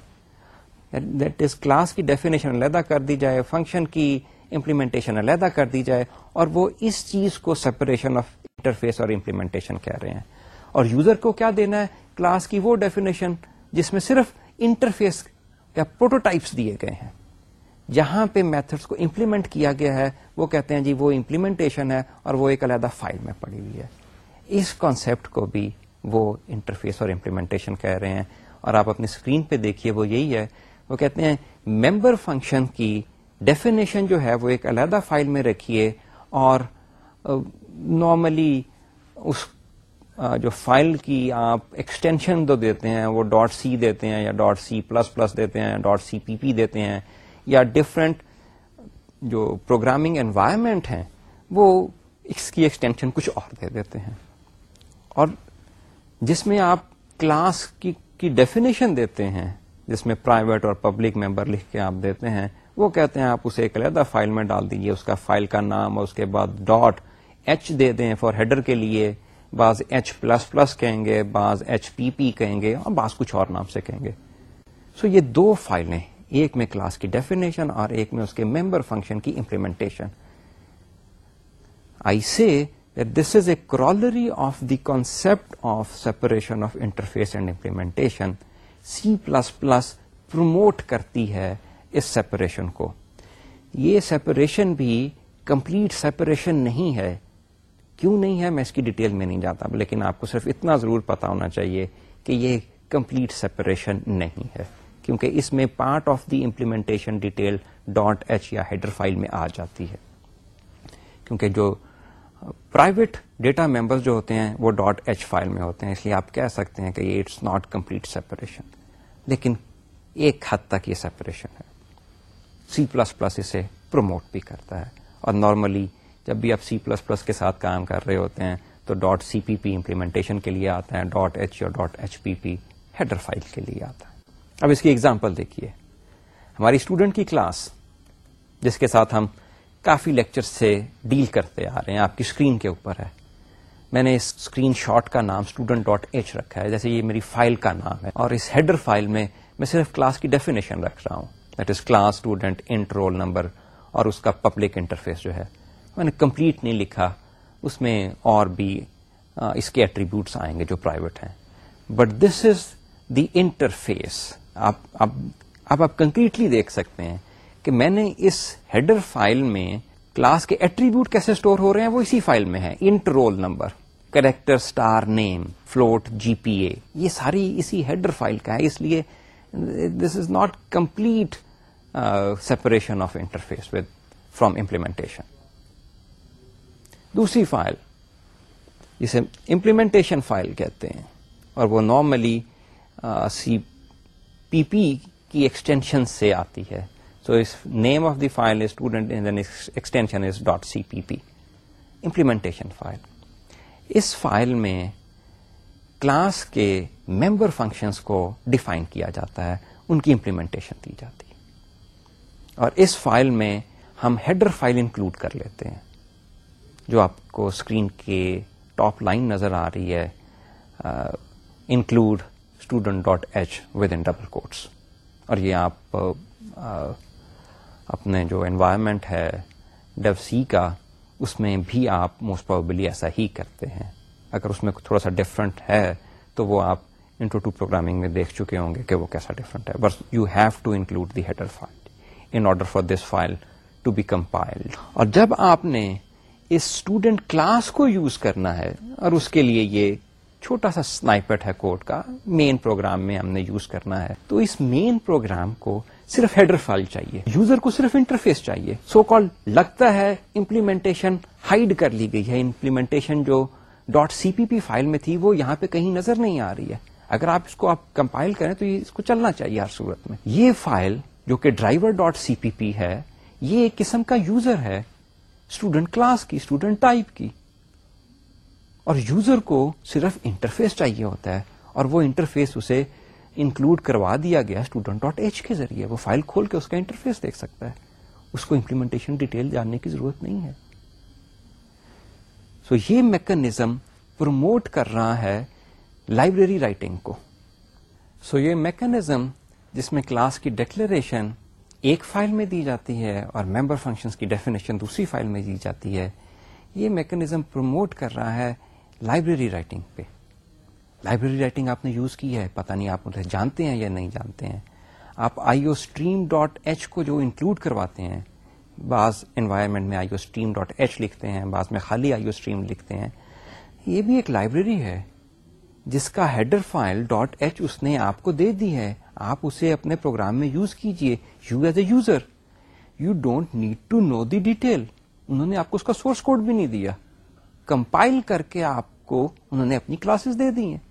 that is class کی ڈیفینیشن علیحدہ کر دی جائے فنکشن کی امپلیمنٹیشن علیحدہ کر دی جائے اور وہ اس چیز کو سپریشن آف انٹرفیس اور امپلیمنٹیشن کہہ رہے ہیں اور یوزر کو کیا دینا ہے کلاس کی وہ ڈیفینیشن جس میں صرف انٹرفیس یا پروٹوٹائپس دیے گئے ہیں جہاں پہ میتھڈس کو امپلیمنٹ کیا گیا ہے وہ کہتے ہیں جی وہ امپلیمنٹیشن ہے اور وہ ایک علیحدہ فائل میں پڑی ہوئی ہے اس کانسیپٹ کو بھی وہ انٹرفیس اور امپلیمنٹیشن کہہ رہے ہیں اور آپ اپنی اسکرین پہ دیکھیے، وہ یہی ہے۔ وہ کہتے ہیں ممبر فنکشن کی ڈیفینیشن جو ہے، وہ ایک علیحدہ فائل میں رکھیے اور نارملی اس جو فائل کی آپ ایکسٹینشن تو دیتے ہیں، وہ ڈاٹ سی دیتے ہیں یا ڈاٹ سی پلس پلس دیتے ہیں ڈاٹ سی پی پی دیتے ہیں یا ڈفرینٹ جو پروگرامنگ انوائرمنٹ ہیں، وہ اس کی ایکسٹینشن کچھ اور دے دیتے ہیں۔ اور جس میں آپ کلاس کی کی ڈیفینیشن دیتے ہیں، جس میں پرائیویٹ اور پبلک ممبر لکھ کے آپ دیتے ہیں، وہ کہتے ہیں آپ اسے ایک علیحدہ فائل میں ڈال دیجیے اس کا فائل کا نام اور اس کے بعد ڈاٹ ایچ دے دیں فار ہیڈر کے لیے، بعض ایچ پلس پلس کہیں گے، بعض ایچ پی پی کہیں گے اور بعض کچھ اور نام سے کہیں گے۔ سو so یہ دو فائلیں ایک میں کلاس کی ڈیفینیشن اور ایک میں اس کے ممبر فنکشن کی implementation I see this is a corollary of the concept of separation of interface and implementation C plus plus promote کرتی ہے اس سیپریشن کو یہ سیپریشن بھی کمپلیٹ سیپریشن نہیں ہے کیوں نہیں ہے میں اس کی ڈیٹیل میں نہیں جاتا لیکن آپ کو صرف اتنا ضرور پتا ہونا چاہیے کہ یہ کمپلیٹ سیپریشن نہیں ہے کیونکہ اس میں part of the implementation detail dot H یا ہیڈر فائل میں آ جاتی ہے کیونکہ جو پرائیویٹ ڈیٹا ممبرز جو ہوتے ہیں وہ ڈاٹ ایچ فائل میں ہوتے ہیں، اس لیے آپ کہہ سکتے ہیں کہ یہ اٹس ناٹ کمپلیٹ سیپریشن۔ لیکن ایک حد تک یہ سیپریشن ہے۔ سی پلس پلس اسے پروموٹ بھی کرتا ہے۔ اور نارملی جب بھی آپ سی پلس پلس کے ساتھ کام کر رہے ہوتے ہیں تو dot C P P implementation کے لیے آتا ہے، ڈاٹ ایچ یا dot H P P header file کے لیے آتا ہے۔ اب اس کی ایگزامپل دیکھیے۔ ہماری اسٹوڈنٹ کی کلاس جس کے ساتھ ہم کافی لیکچر سے ڈیل کرتے آ رہے ہیں، آپ کی اسکرین کے اوپر ہے۔ میں نے اس اسکرین شاٹ کا نام اسٹوڈنٹ ڈاٹ ایچ رکھا ہے، جیسے یہ میری فائل کا نام ہے۔ اور اس ہیڈر فائل میں میں صرف کلاس کی ڈیفینیشن رکھ رہا ہوں۔ That is class student int roll number اور اس کا پبلک انٹرفیس جو ہے۔ میں نے کمپلیٹ نہیں لکھا، اس میں اور بھی اس کے ایٹریبیوٹس آئیں گے جو پرائیویٹ ہیں۔ But this is the interface آپ اب آپ کنکریٹلی دیکھ سکتے ہیں۔ کہ میں نے اس ہیڈر فائل میں کلاس کے ایٹریبیوٹ کیسے اسٹور ہو رہے ہیں وہ اسی فائل میں ہے int roll number character star name float G P A یہ ساری اسی ہیڈر فائل کا ہے. اس لیے this is not complete separation of interface with from implementation دوسری فائل جسے امپلیمنٹیشن فائل کہتے ہیں اور وہ نارملی سی پی پی کی ایکسٹینشن سے آتی ہے. So its name of the file is student and then its extension is .cpp. Implementation file. اس فائل میں کلاس کے ممبر فنکشنس کو ڈیفائن کیا جاتا ہے ان کی امپلیمنٹیشن دی جاتی ہے اور اس فائل میں ہم ہیڈر فائل انکلوڈ کر لیتے ہیں جو آپ کو اسکرین کے ٹاپ لائن نظر آ رہی ہے include student dot H with in double quotes اور یہ آپ اپنے جو انوائرمنٹ ہے ڈیو سی کا، اس میں بھی آپ موسٹ پرابلی ایسا ہی کرتے ہیں۔ اگر اس میں تھوڑا سا ڈفرنٹ ہے، تو وہ آپ انٹو ٹو پروگرامنگ میں دیکھ چکے ہوں گے کہ وہ کیسا ڈفرنٹ ہے۔ بس you have to include the header file in order for this file to be compiled اور جب آپ نے اس اسٹوڈنٹ کلاس کو یوز کرنا ہے، اور اس کے لیے یہ چھوٹا سا سنائپٹ ہے کوڈ کا مین پروگرام میں ہم نے یوز کرنا ہے، تو اس مین پروگرام کو صرف ہیڈر فائل چاہیے۔ یوزر کو صرف انٹرفیس چاہیے۔ سو کال لگتا ہے امپلیمنٹیشن ہائڈ کر لی گئی ہے۔ امپلیمنٹیشن جو. Dot C P P file میں تھی، وہ یہاں پہ کہیں نظر نہیں آ رہی ہے۔ اگر آپ اس کو آپ کمپائل کریں تو اس کو چلنا چاہیے ہر صورت میں۔ یہ فائل جو کہ driver dot C P P ہے، یہ ایک قسم کا یوزر ہے۔ اسٹوڈنٹ کلاس کی اسٹوڈنٹ ٹائپ کی۔ اور یوزر کو صرف انٹرفیس چاہیے ہوتا ہے۔ اور وہ انٹرفیس اسے انکلوڈ کروا دیا گیا اسٹوڈنٹ ڈاٹ ایچ کے ذریعے۔ وہ فائل کھول کے اس کا انٹرفیس دیکھ سکتا ہے۔ اس کو امپلیمنٹیشن ڈیٹیل جاننے کی ضرورت نہیں ہے۔ سو so یہ میکنزم پروموٹ کر رہا ہے لائبریری رائٹنگ کو۔ سو so یہ میکنزم جس میں کلاس کی ڈیکلریشن ایک فائل میں دی جاتی ہے اور ممبر فنکشن کی ڈیفینیشن دوسری فائل میں دی جاتی ہے۔ یہ میکنزم پروموٹ کر رہا ہے لائبریری رائٹنگ پہ۔ لائبریری رائٹنگ آپ نے یوز کی ہے؟ پتہ نہیں آپ انہیں جانتے ہیں یا نہیں جانتے ہیں۔ آپ I O stream dot H کو جو انکلوڈ کرواتے ہیں، بعض انوائرمنٹ میں I O stream dot H لکھتے ہیں، بعض میں خالی آئی او اسٹریم لکھتے ہیں۔ یہ بھی ایک لائبریری ہے، جس کا ہیڈر فائل ڈاٹ ایچ اس نے آپ کو دے دی ہے۔ آپ اسے اپنے پروگرام میں یوز کیجیے۔ You as a user you don't need to know the detail انہوں نے آپ کو اس کا سورس کوڈ بھی نہیں دیا۔ کمپائل کر کے آپ کو انہوں نے اپنی کلاسز دے دی ہیں۔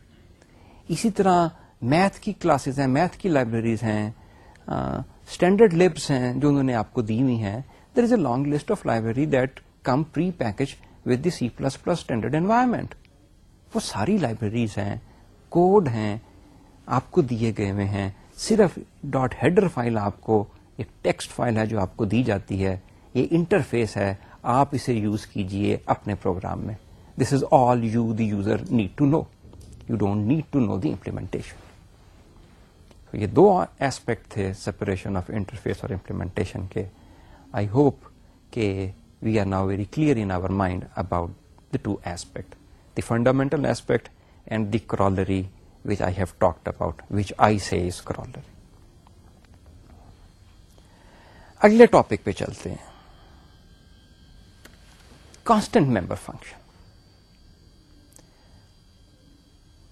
اسی طرح میتھ کی کلاسز ہیں، میتھ کی لائبریریز ہیں اسٹینڈرڈ لبس ہیں جو انہوں نے آپ کو دی ہوئی ہیں۔ There is a long list of library that come pre package with the C plus plus standard environment وہ ساری لائبریریز ہیں کوڈ ہیں، آپ کو دیے گئے ہوئے ہیں۔ صرف ڈاٹ ہیڈر فائل آپ کو، ایک ٹیکسٹ فائل ہے جو آپ کو دی جاتی ہے۔ یہ انٹرفیس ہے، آپ اسے یوز کیجیے اپنے پروگرام میں۔ This is all you the user need to know you don't need to know the implementation یہ دو ایسپیکٹ تھے سپریشن آف انٹرفیس اور امپلیمنٹیشن کے. آئی ہوپ کہ we are now very clear in our mind about the two aspect the fundamental aspect and the corollary which I have talked about which I see is corollary اگلے ٹاپک پہ چلتے ہیں. کانسٹنٹ ممبر فنکشن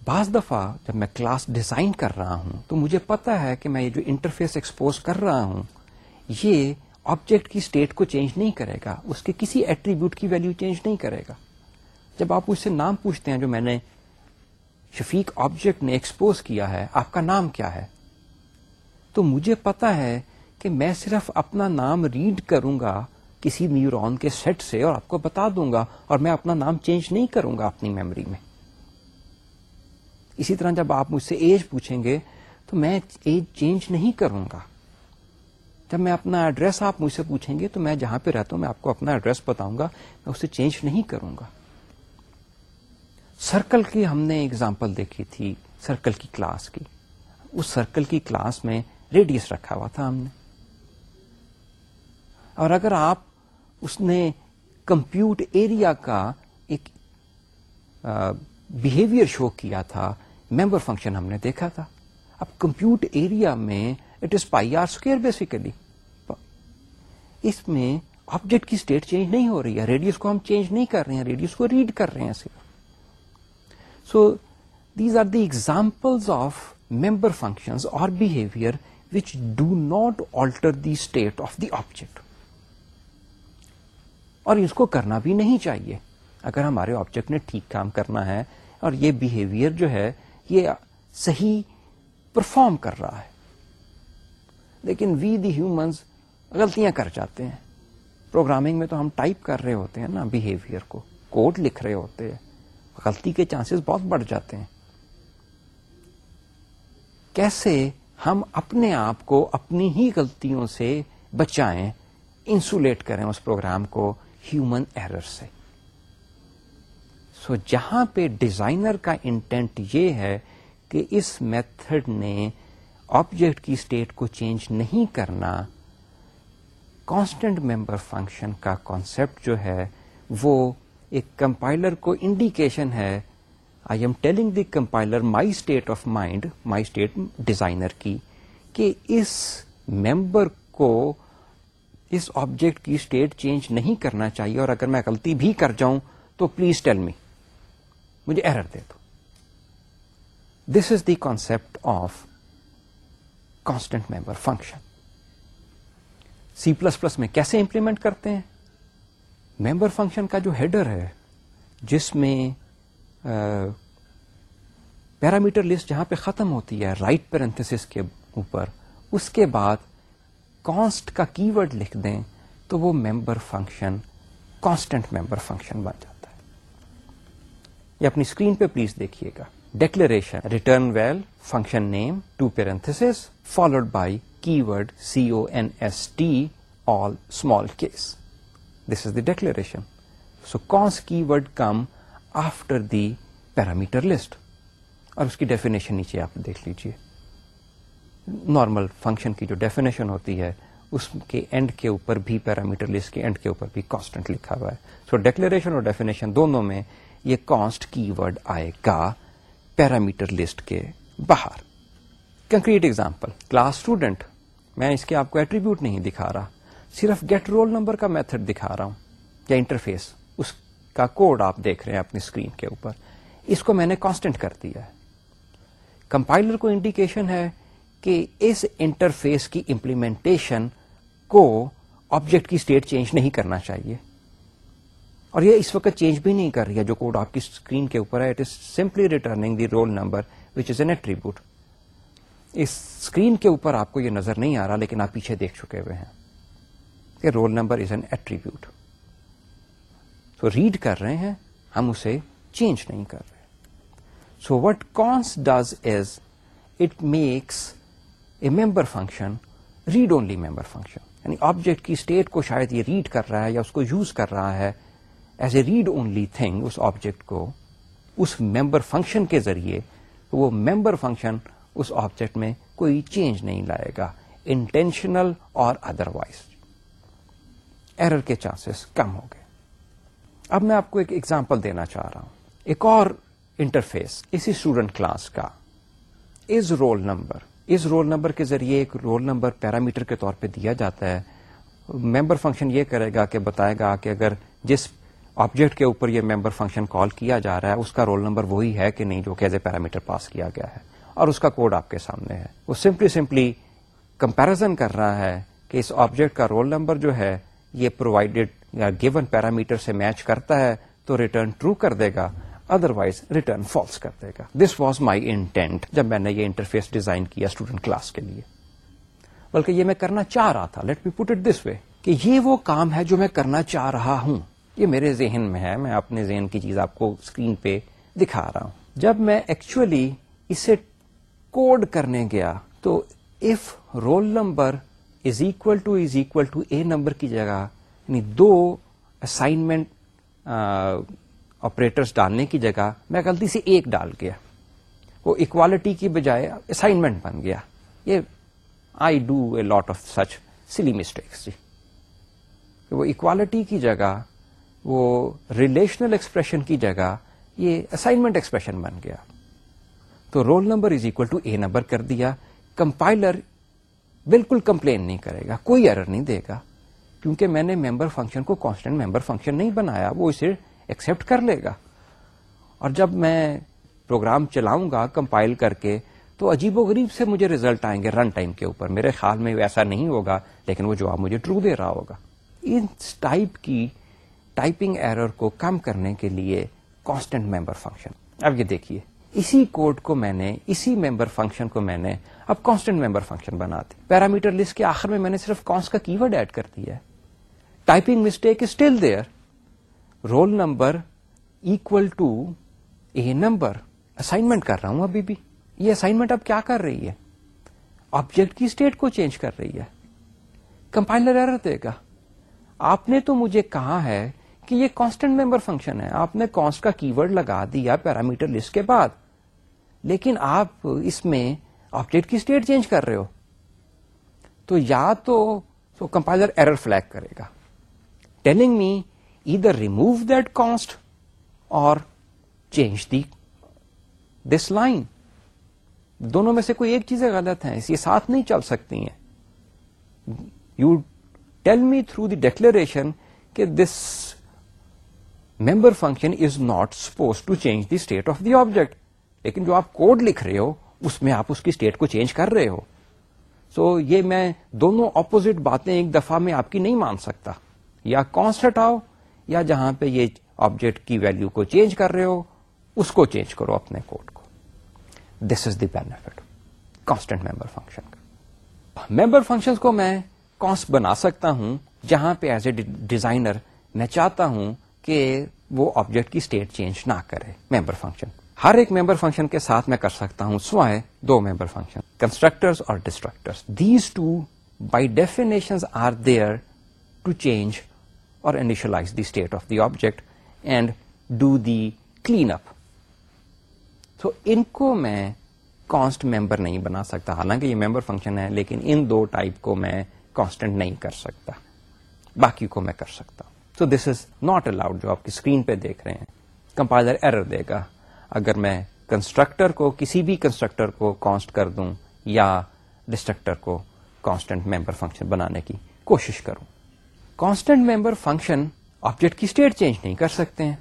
بعض دفعہ جب میں کلاس ڈیزائن کر رہا ہوں تو مجھے پتا ہے کہ میں یہ جو انٹرفیس ایکسپوز کر رہا ہوں، یہ آبجیکٹ کی اسٹیٹ کو چینج نہیں کرے گا، اس کے کسی ایٹریبیوٹ کی ویلو چینج نہیں کرے گا۔ جب آپ اس سے نام پوچھتے ہیں جو میں نے شفیق آبجیکٹ نے ایکسپوز کیا ہے، آپ کا نام کیا ہے؟ تو مجھے پتا ہے کہ میں صرف اپنا نام ریڈ کروں گا کسی نیورون کے سیٹ سے اور آپ کو بتا دوں گا اور میں اپنا نام چینج نہیں کروں گا اپنی میموری میں۔ اسی طرح جب آپ مجھ سے ایج پوچھیں گے تو میں ایج چینج نہیں کروں گا۔ جب میں اپنا ایڈریس آپ مجھ سے پوچھیں گے تو میں جہاں پہ رہتا ہوں میں آپ کو اپنا ایڈریس بتاؤں گا، میں اسے چینج نہیں کروں گا۔ سرکل کی ہم نے اگزامپل دیکھی تھی سرکل کی کلاس کی۔ اس سرکل کی کلاس میں ریڈیس رکھا ہوا تھا ہم نے۔ اور اگر آپ اس نے کمپیوٹ ایریا کا ایک بہیویئر شو کیا تھا ممبر فنکشن ہم نے دیکھا تھا اب کمپیوٹ ایریا میں it is pi R square basically اس میں آبجیکٹ کی اسٹیٹ چینج نہیں ہو رہی ہے ریڈیوس کو ہم چینج نہیں کر رہے ہیں ریڈیوس کو ریڈ کر رہے ہیں صرف so these are the example of member function اور behaviour which do not alter the state of the object اور اس کو کرنا بھی نہیں چاہیے. اگر ہمارے آبجیکٹ نے ٹھیک کام کرنا ہے اور یہ بہیویئر جو ہے یہ صحیح پرفارم کر رہا ہے۔ لیکن وی دی ہیومنز غلطیاں کر جاتے ہیں۔ پروگرامنگ میں تو ہم ٹائپ کر رہے ہوتے ہیں نا بہیویئر کو۔ کوڈ لکھ رہے ہوتے ہیں۔ غلطی کے چانسز بہت بڑھ جاتے ہیں۔ کیسے ہم اپنے آپ کو اپنی ہی غلطیوں سے بچائیں انسولیٹ کریں اس پروگرام کو ہیومن ایرر سے؟ سو so, جہاں پہ ڈیزائنر کا انٹینٹ یہ ہے کہ اس میتھڈ نے آبجیکٹ کی اسٹیٹ کو چینج نہیں کرنا کانسٹنٹ ممبر فنکشن کا کانسیپٹ جو ہے وہ ایک کمپائلر کو انڈیکیشن ہے۔ I am telling the compiler my state of mind my state designer کی کہ اس ممبر کو اس آبجیکٹ کی اسٹیٹ چینج نہیں کرنا چاہیے اور اگر میں غلطی بھی کر جاؤں تو پلیز ٹیل می۔ مجھے ایرر دے دو۔ This is the concept of constant member function C plus plus میں کیسے امپلیمنٹ کرتے ہیں؟ ممبر فنکشن کا جو ہیڈر ہے، جس میں پیرامیٹر لسٹ جہاں پہ ختم ہوتی ہے رائٹ پیرنتھس کے اوپر، اس کے بعد کانسٹ کا کی ورڈ لکھ دیں تو وہ member function constant member function بن جاتا یہ اپنی اسکرین پہ پلیز دیکھیے گا۔ Declaration return value function name two parenthesis followed by keyword C O N S T all small case this is the declaration so const keyword come after the parameter list اور اس کی ڈیفینیشن نیچے آپ دیکھ لیجیے نارمل فنکشن کی جو ڈیفینیشن ہوتی ہے، اس کے اینڈ کے اوپر بھی پیرامیٹر لسٹ کے اینڈ کے اوپر بھی کانسٹنٹ لکھا ہوا ہے۔ سو ڈیکلریشن اور ڈیفینیشن دونوں میں یہ کانسٹ کی ورڈ آئے گا پیرامیٹر لسٹ کے باہر۔ کنکریٹ ایگزامپل کلاس اسٹوڈنٹ میں اس کے آپ کو ایٹریبیوٹ نہیں دکھا رہا، صرف گیٹ رول نمبر کا میتھڈ دکھا رہا ہوں، یا انٹرفیس اس کا کوڈ آپ دیکھ رہے ہیں اپنی اسکرین کے اوپر۔ اس کو میں نے کانسٹنٹ کر دیا ہے۔ کمپائلر کو انڈیکیشن ہے کہ اس انٹرفیس کی امپلیمنٹیشن کو آبجیکٹ کی اسٹیٹ چینج نہیں کرنا چاہیے۔ اور یہ اس وقت چینج بھی نہیں کر رہی ہے جو کوڈ آپ کی اسکرین کے اوپر ہے۔ It is simply returning the roll number which is an attribute us screen کے اوپر آپ کو یہ نظر نہیں آ رہا، لیکن آپ پیچھے دیکھ چکے ہوئے ہیں کہ roll number is an attribute so read کر رہے ہیں، ہم اسے چینج نہیں کر رہے۔ So what const does is it makes a member function read only member function یعنی آبجیکٹ کی اسٹیٹ کو شاید یہ ریڈ کر رہا ہے یا اس کو یوز کر رہا ہے as a read only thing us object کو اس ممبر فنکشن کے ذریعے وہ ممبر فنکشن اس آبجیکٹ میں کوئی چینج نہیں لائے گا انٹینشنل اور ادر وائز ایرر کے چانسز کم ہو گئے۔ اب میں آپ کو ایک ایگزامپل دینا چاہ رہا ہوں۔ ایک اور انٹرفیس اسی اسٹوڈنٹ کلاس کا از رول نمبر اس رول نمبر کے ذریعے ایک رول نمبر پیرامیٹر کے طور پہ دیا جاتا ہے۔ ممبر فنکشن یہ کرے گا کہ بتائے گا کہ اگر جس آبجیکٹ کے اوپر یہ ممبر فنکشن کال کیا جا رہا ہے، اس کا رول نمبر وہی ہے کہ نہیں، جو کہ ایز اے پیرامیٹر پاس کیا گیا ہے۔ اور اس کا کوڈ آپ کے سامنے ہے۔ وہ سمپلی سمپلی کمپیرزن کر رہا ہے کہ اس آبجیکٹ کا رول نمبر جو ہے، یہ پرووائڈیڈ یا گیون پیرامیٹر سے میچ کرتا ہے تو ریٹرن ٹرو کر دے گا ادر وائز ریٹرن فالس کر دے گا۔ دس واز مائی انٹینٹ جب میں نے یہ انٹرفیس ڈیزائن کیا اسٹوڈنٹ کلاس کے لیے۔ بلکہ یہ میں کرنا چاہ رہا تھا۔ Let me put it this way کہ یہ وہ کام ہے جو میں کرنا چاہ رہا ہوں۔ یہ میرے ذہن میں ہے، میں اپنے ذہن کی چیز آپ کو اسکرین پہ دکھا رہا ہوں۔ جب میں ایکچولی اسے کوڈ کرنے گیا، تو if roll number is equal to is equal to a number کی جگہ یعنی دو اسائنمنٹ آپریٹرس ڈالنے کی جگہ، میں غلطی سے ایک ڈال گیا۔ وہ اکوالٹی کی بجائے اسائنمنٹ بن گیا۔ یہ I do a lot of such silly mistakes جی۔ وہ اکوالٹی کی جگہ وہ ریلیشنل ایکسپریشن کی جگہ یہ اسائنمنٹ ایکسپریشن بن گیا۔ تو roll number is equal to a number کر دیا۔ کمپائلر بالکل کمپلین نہیں کرے گا، کوئی ایرر نہیں دے گا۔ کیونکہ میں نے ممبر فنکشن کو کانسٹنٹ ممبر فنکشن نہیں بنایا، وہ اسے ایکسپٹ کر لے گا۔ اور جب میں پروگرام چلاؤں گا کمپائل کر کے، تو عجیب و غریب سے مجھے ریزلٹ آئیں گے رن ٹائم کے اوپر۔ میرے خیال میں ایسا نہیں ہوگا، لیکن وہ جواب مجھے ٹرو دے رہا ہوگا۔ اس ٹائپ کی ٹائپنگ ایرر کو کم کرنے کے لیے کانسٹنٹ ممبر فنکشن اب یہ دیکھیے، اسی کوڈ کو میں نے، اسی ممبر فنکشن کو میں نے اب کانسٹنٹ ممبر فنکشن بنا دی۔ پیرامیٹر لسٹ کے آخر میں میں نے صرف کانس کا کی ورڈ ایڈ کر دیا ہے۔ Typing mistake still there roll number equal to a number assignment کر رہا ہوں ابھی بھی۔ یہ اسائنمنٹ اب کیا کر رہی ہے؟ آبجیکٹ کی اسٹیٹ کو چینج کر رہی ہے۔ کمپائلر ایرر دے گا۔ آپ نے تو مجھے کہا ہے کہ یہ کانسٹنٹ ممبر فنکشن ہے۔ آپ نے کانسٹ کا کی ورڈ لگا دیا پیرامیٹر لسٹ کے بعد۔ لیکن آپ اس میں آبجیکٹ کی اسٹیٹ چینج کر رہے ہو۔ تو یا تو کمپائلر ایرر فلیک کرے گا۔ ٹیلنگ می ادھر ریمو دیٹ کانسٹ اور چینج دی دس لائن دونوں میں سے کوئی ایک چیزیں غلط ہیں۔ یہ ساتھ نہیں چل سکتی ہیں۔ You tell me through the declaration کہ this member function is not suppose to change the state of the object لیکن جو آپ کوڈ لکھ رہے ہو اس میں آپ اس کی اسٹیٹ کو چینج کر رہے ہو سو so, یہ میں دونوں اپوزٹ باتیں ایک دفعہ میں آپ کی نہیں مان سکتا یا کانسٹنٹ آؤ یا جہاں پہ یہ آبجیکٹ کی ویلو کو چینج کر رہے ہو اس کو چینج کرو اپنے کوڈ کو this is the benefit constant member function member function کو میں کانسٹ بنا سکتا ہوں جہاں پہ ایز اے ڈیزائنر میں چاہتا ہوں کہ وہ آبجیکٹ کی اسٹیٹ چینج نہ کرے ممبر فنکشن ہر ایک ممبر فنکشن کے ساتھ میں کر سکتا ہوں، سوائے دو ممبر فنکشن کنسٹرکٹر اور destructor these two by definition are there to change اور initialize the state of the object and do the clean up تو ان کو میں کانسٹ ممبر نہیں بنا سکتا حالانکہ یہ ممبر فنکشن ہے لیکن ان دو ٹائپ کو میں کانسٹنٹ نہیں کر سکتا باقی کو میں کر سکتا ہوں تو دس از ناٹ الاؤڈ جو آپ کی اسکرین پہ دیکھ رہے ہیں۔ کمپائلر ایرر دے گا۔ اگر میں کنسٹرکٹر کو، کسی بھی کنسٹرکٹر کو کانسٹ کر دوں یا ڈسٹرکٹر کو کانسٹنٹ ممبر فنکشن بنانے کی کوشش کروں۔ کانسٹنٹ ممبر فنکشن آبجیکٹ کی اسٹیٹ چینج نہیں کر سکتے ہیں۔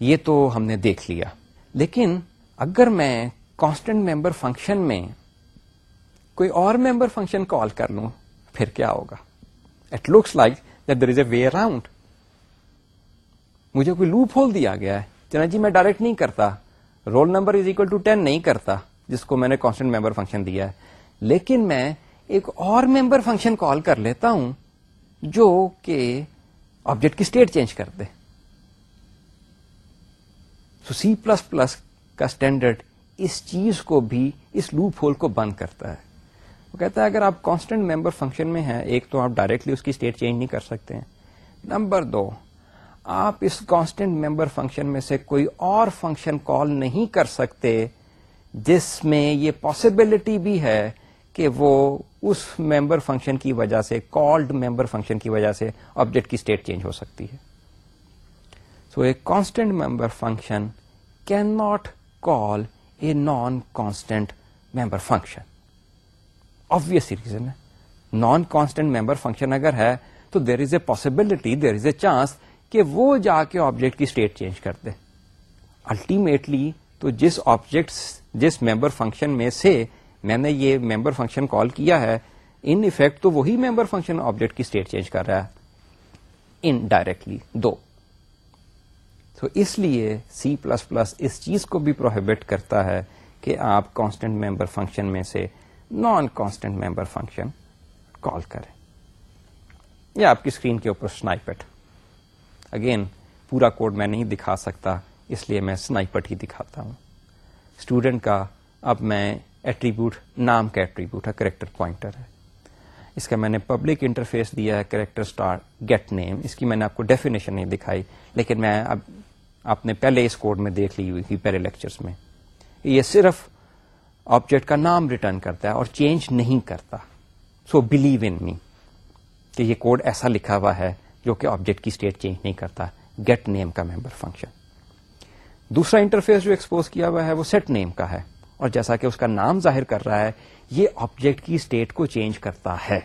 یہ تو ہم نے دیکھ لیا۔ لیکن اگر میں کانسٹنٹ ممبر فنکشن میں کوئی اور ممبر فنکشن کال کر لوں، پھر کیا ہوگا؟ It looks like that there is a way around مجھے کوئی لوپ ہول دیا گیا ہے۔ چنا جی میں ڈائریکٹ نہیں کرتا۔ Roll number is equal to ten نہیں کرتا، جس کو میں نے کانسٹنٹ ممبر فنکشن دیا ہے۔ لیکن میں ایک اور ممبر فنکشن کال کر لیتا ہوں، جو کہ آبجیکٹ کی اسٹیٹ چینج کر دے۔ سو سی پلس پلس کا اسٹینڈرڈ اس چیز کو بھی، اس لوپ ہول کو بند کرتا ہے۔ وہ کہتا ہے، اگر آپ کانسٹنٹ ممبر فنکشن میں ہیں، ایک تو آپ ڈائریکٹلی اس کی اسٹیٹ چینج نہیں کر سکتے۔ ہیں نمبر دو آپ اس کانسٹنٹ ممبر فنکشن میں سے کوئی اور فنکشن کال نہیں کر سکتے جس میں یہ پاسبلٹی بھی ہے کہ وہ اس ممبر فنکشن کی وجہ سے کالڈ ممبر فنکشن کی وجہ سے آبجیکٹ کی اسٹیٹ چینج ہو سکتی ہے۔ So a constant member function can not call a non constant member function obvious reason ہے نان کانسٹنٹ ممبر فنکشن اگر ہے تو there is a possibility there is a chance کہ وہ جا کے آبجیکٹ کی اسٹیٹ چینج کر دے الٹیمیٹلی تو جس آبجیکٹ جس ممبر فنکشن میں سے میں نے یہ ممبر فنکشن کال کیا ہے ان افیکٹ تو وہی ممبر فنکشن آبجیکٹ کی اسٹیٹ چینج کر رہا ہے۔ ان ڈائریکٹلی دو۔ تو اس لیے سی پلس پلس اس چیز کو بھی پروہیبٹ کرتا ہے کہ آپ کانسٹنٹ ممبر فنکشن میں سے non constant member function call کریں۔ یا آپ کی اسکرین کے اوپر سنائپٹ اگین پورا کوڈ میں نہیں دکھا سکتا، اس لیے میں سنائپٹ ہی دکھاتا ہوں۔ اسٹوڈنٹ کا اب میں ایٹریبیوٹ نام کا ایٹریبیوٹ ہے کریکٹر پوائنٹر ہے۔ اس کا میں نے پبلک انٹرفیس دیا ہے کریکٹر اسٹار گیٹ نیم اس کی میں نے آپ کو ڈیفینیشن نہیں دکھائی، لیکن میں اب آپ نے پہلے اس کوڈ میں دیکھ لی ہوئی تھی، پہلے لیکچرز میں۔ یہ صرف آبجیکٹ کا نام ریٹرن کرتا ہے اور چینج نہیں کرتا۔ سو بلیو ان می کہ یہ کوڈ ایسا لکھا ہوا ہے جو کہ آبجیکٹ کی اسٹیٹ چینج نہیں کرتا. گیٹ نیم کا ممبر فنکشن دوسرا انٹرفیس جو ایکسپوز کیا ہوا ہے وہ سیٹ نیم کا ہے. اور جیسا کہ اس کا نام ظاہر کر رہا ہے، یہ آبجیکٹ کی اسٹیٹ کو چینج کرتا ہے.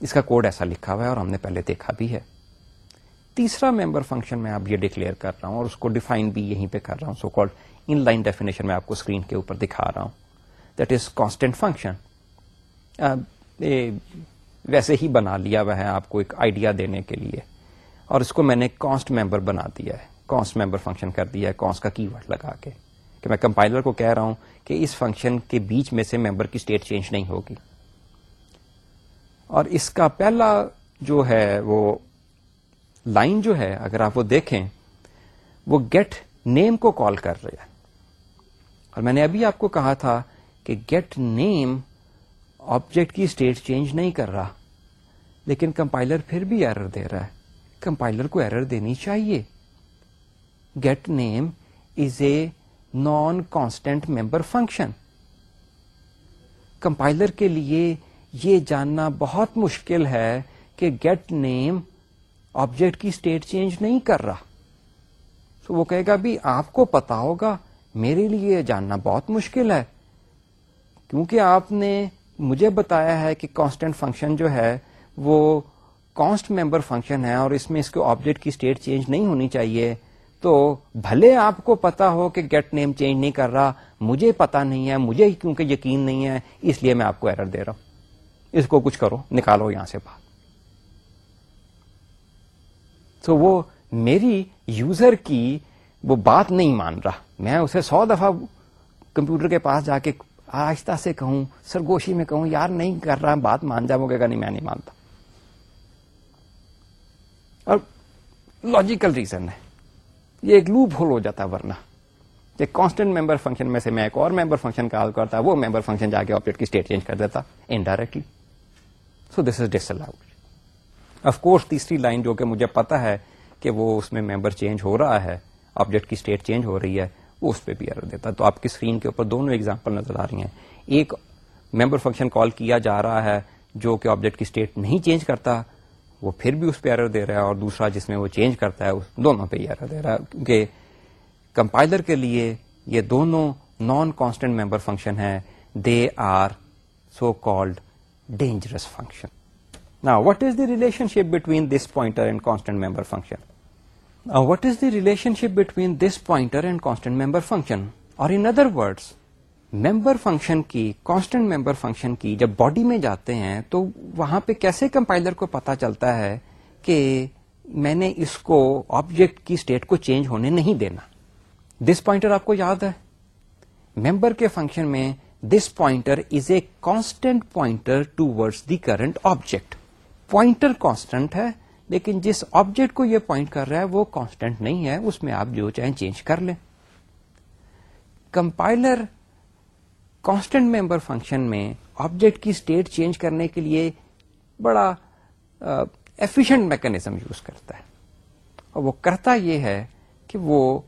اس کا کوڈ ایسا لکھا ہوا ہے اور ہم نے پہلے دیکھا بھی ہے. تیسرا ممبر فنکشن میں آپ یہ ڈکلیئر کر رہا ہوں اور اس کو ڈیفائن بھی یہیں پہ کر رہا ہوں so called inline definition میں آپ کو اسکرین کے اوپر دکھا رہا ہوں. دیٹ از کانسٹینٹ فنکشن ویسے ہی بنا لیا ہوا ہے آپ کو ایک آئیڈیا دینے کے لیے۔ اور اس کو میں نے کانسٹ ممبر بنا دیا ہے۔ کانسٹ ممبر فنکشن کر دیا ہے کانس کا کی ورڈ لگا کے۔ کہ میں کمپائلر کو کہہ رہا ہوں کہ اس فنکشن کے بیچ میں سے ممبر کی اسٹیٹ چینج نہیں ہوگی۔ اور اس کا پہلا جو ہے وہ لائن جو ہے، اگر آپ وہ دیکھیں، وہ گیٹ نیم کو کال کر رہے ہیں اور میں نے ابھی آپ کو کہا تھا کہ گیٹ نیم آبجیکٹ کی اسٹیٹ چینج نہیں کر رہا۔ لیکن کمپائلر پھر بھی ایرر دے رہا ہے۔ کمپائلر کو ایرر دینی چاہیے۔ Get name is a non constant member function compiler کے لیے یہ جاننا بہت مشکل ہے کہ گیٹ نیم آبجیکٹ کی اسٹیٹ چینج نہیں کر رہا۔ تو وہ کہے گا بھی آپ کو پتا ہوگا، میرے لیے یہ جاننا بہت مشکل ہے۔ کیونکہ آپ نے مجھے بتایا ہے کہ کانسٹینٹ فنکشن جو ہے وہ کانسٹ ممبر فنکشن ہے اور اس میں اس کے آبجیکٹ کی اسٹیٹ چینج نہیں ہونی چاہیے۔ تو بھلے آپ کو پتا ہو کہ گیٹ نیم چینج نہیں کر رہا، مجھے پتا نہیں ہے، مجھے کیونکہ یقین نہیں ہے، اس لیے میں آپ کو ایرر دے رہا ہوں۔ اس کو کچھ کرو، نکالو یہاں سے بات تو وہ میری یوزر کی وہ بات نہیں مان رہا۔ میں اسے سو دفعہ کمپیوٹر کے پاس جا کے آہستہ سے کہوں، سرگوشی میں کہوں، یار نہیں کر رہا، بات مان جا، وہ کہ نہیں، میں نہیں مانتا۔ اور لاجیکل ریزن ہے۔ یہ ایک لوپ ہول ہو جاتا ورنہ۔ کہ کانسٹنٹ ممبر فنکشن میں سے میں ایک اور ممبر فنکشن کال کرتا، وہ ممبر فنکشن جا کے آپریٹ کی اسٹیٹ چینج کر دیتا indirectly so this is disallowed of course تیسری لائن جو کہ مجھے پتا ہے کہ وہ اس میں ممبر چینج ہو رہا ہے آبجیکٹ کی اسٹیٹ چینج ہو رہی ہے وہ اس پہ بھی ارر دیتا تو آپ کی اسکرین کے اوپر دونوں ایگزامپل نظر آ رہی ہیں۔ ایک ممبر فنکشن کال کیا جا رہا ہے جو کہ آبجیکٹ کی اسٹیٹ نہیں چینج کرتا، وہ پھر بھی اس پہ ایرر دے رہا ہے اور دوسرا جس میں وہ چینج کرتا ہے دونوں پہ ایرر دے رہا ہے۔ کیونکہ کمپائلر کے لیے یہ دونوں نان کانسٹنٹ ممبر فنکشن ہے they are so called dangerous function نا what is the relationship between this pointer and constant member function what is the relationship between this pointer and constant member function اور in other words member function کی کانسٹنٹ ممبر فنکشن کی جب باڈی میں جاتے ہیں تو وہاں پہ کیسے کمپائلر کو پتا چلتا ہے کہ میں نے اس کو آبجیکٹ کی اسٹیٹ کو چینج ہونے نہیں دینا دس پوائنٹر آپ کو یاد ہے ممبر کے فنکشن میں this pointer is a constant pointer toward the current object pointer constant ہے لیکن جس آبجیکٹ کو یہ پوائنٹ کر رہا ہے وہ کانسٹنٹ نہیں ہے، اس میں آپ جو چاہیں چینج کر لیں۔ کمپائلر کانسٹنٹ ممبر فنکشن میں آبجیکٹ کی اسٹیٹ چینج کرنے کے لیے بڑا ایفیشنٹ میکنیزم یوز کرتا ہے۔ اور وہ کرتا یہ ہے کہ وہ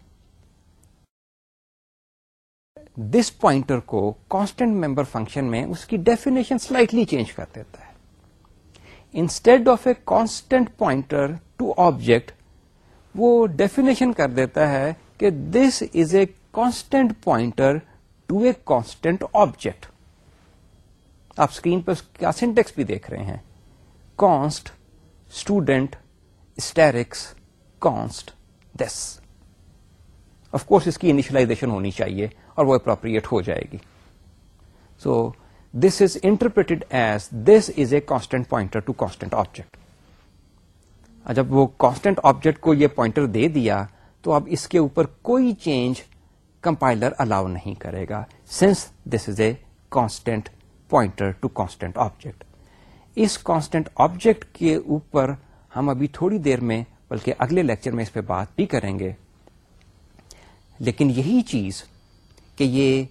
دس پوائنٹر کو کانسٹنٹ ممبر فنکشن میں اس کی ڈیفینیشن سلائٹلی چینج کر دیتا ہے۔ Instead of a constant pointer to object, وہ ڈیفینیشن کر دیتا ہے کہ this is a constant pointer to a constant object. آپ اسکرین پر کیا سینٹیکس بھی دیکھ رہے ہیں۔ Const student asterisk const this. Of course اس کی انیشلائزیشن ہونی چاہیے اور وہ اپروپریٹ ہو جائے گی۔ So this is interpreted as this is a constant pointer to constant object جب وہ کانسٹنٹ آبجیکٹ کو یہ پوائنٹر دے دیا تو اب اس کے اوپر کوئی چینج کمپائلر الاؤ نہیں کرے گا since this is a constant pointer to constant object us constant object کے اوپر ہم ابھی تھوڑی دیر میں بلکہ اگلے لیکچر میں اس پہ بات بھی کریں گے لیکن یہی چیز کہ یہ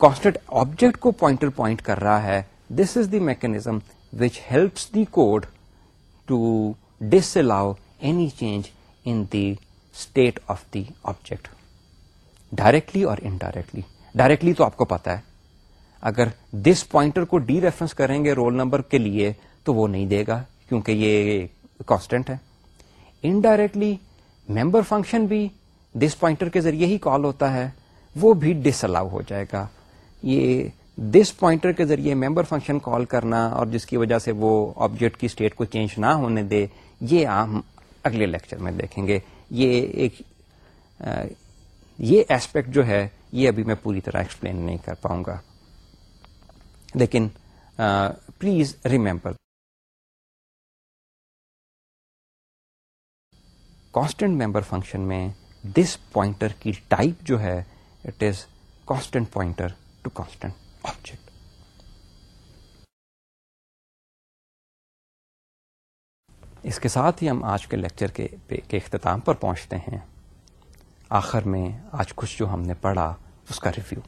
کانسٹنٹ آبجیکٹ کو پوائنٹر پوائنٹ کر رہا ہے this is the mechanism which helps the code to disallow any change in the state of the object directly اور انڈائریکٹلی ڈائریکٹلی تو آپ کو پتا ہے. اگر دس پوائنٹر کو ڈی ریفرنس کریں گے رول نمبر کے لیے، تو وہ نہیں دے گا، کیونکہ یہ کانسٹینٹ ہے. انڈائریکٹلی ممبر فنکشن بھی دس پوائنٹر کے ذریعے ہی کال ہوتا ہے، وہ بھی ڈس الاؤ ہو جائے گا. یہ دس پوائنٹر کے ذریعے ممبر فنکشن کال کرنا اور جس کی وجہ سے وہ آبجیکٹ کی اسٹیٹ کو چینج نہ ہونے دے، یہ ہم اگلے لیکچر میں دیکھیں گے۔ یہ ایک یہ ایسپیکٹ جو ہے، یہ ابھی میں پوری طرح ایکسپلین نہیں کر پاؤں گا۔ لیکن please remember constant member function میں دس پوائنٹر کی ٹائپ جو ہے it is constant pointer to constant object اس کے ساتھ ہی ہم آج کے لیکچر کے اختتام پر پہنچتے ہیں آخر میں آج کچھ جو ہم نے پڑھا اس کا ریویو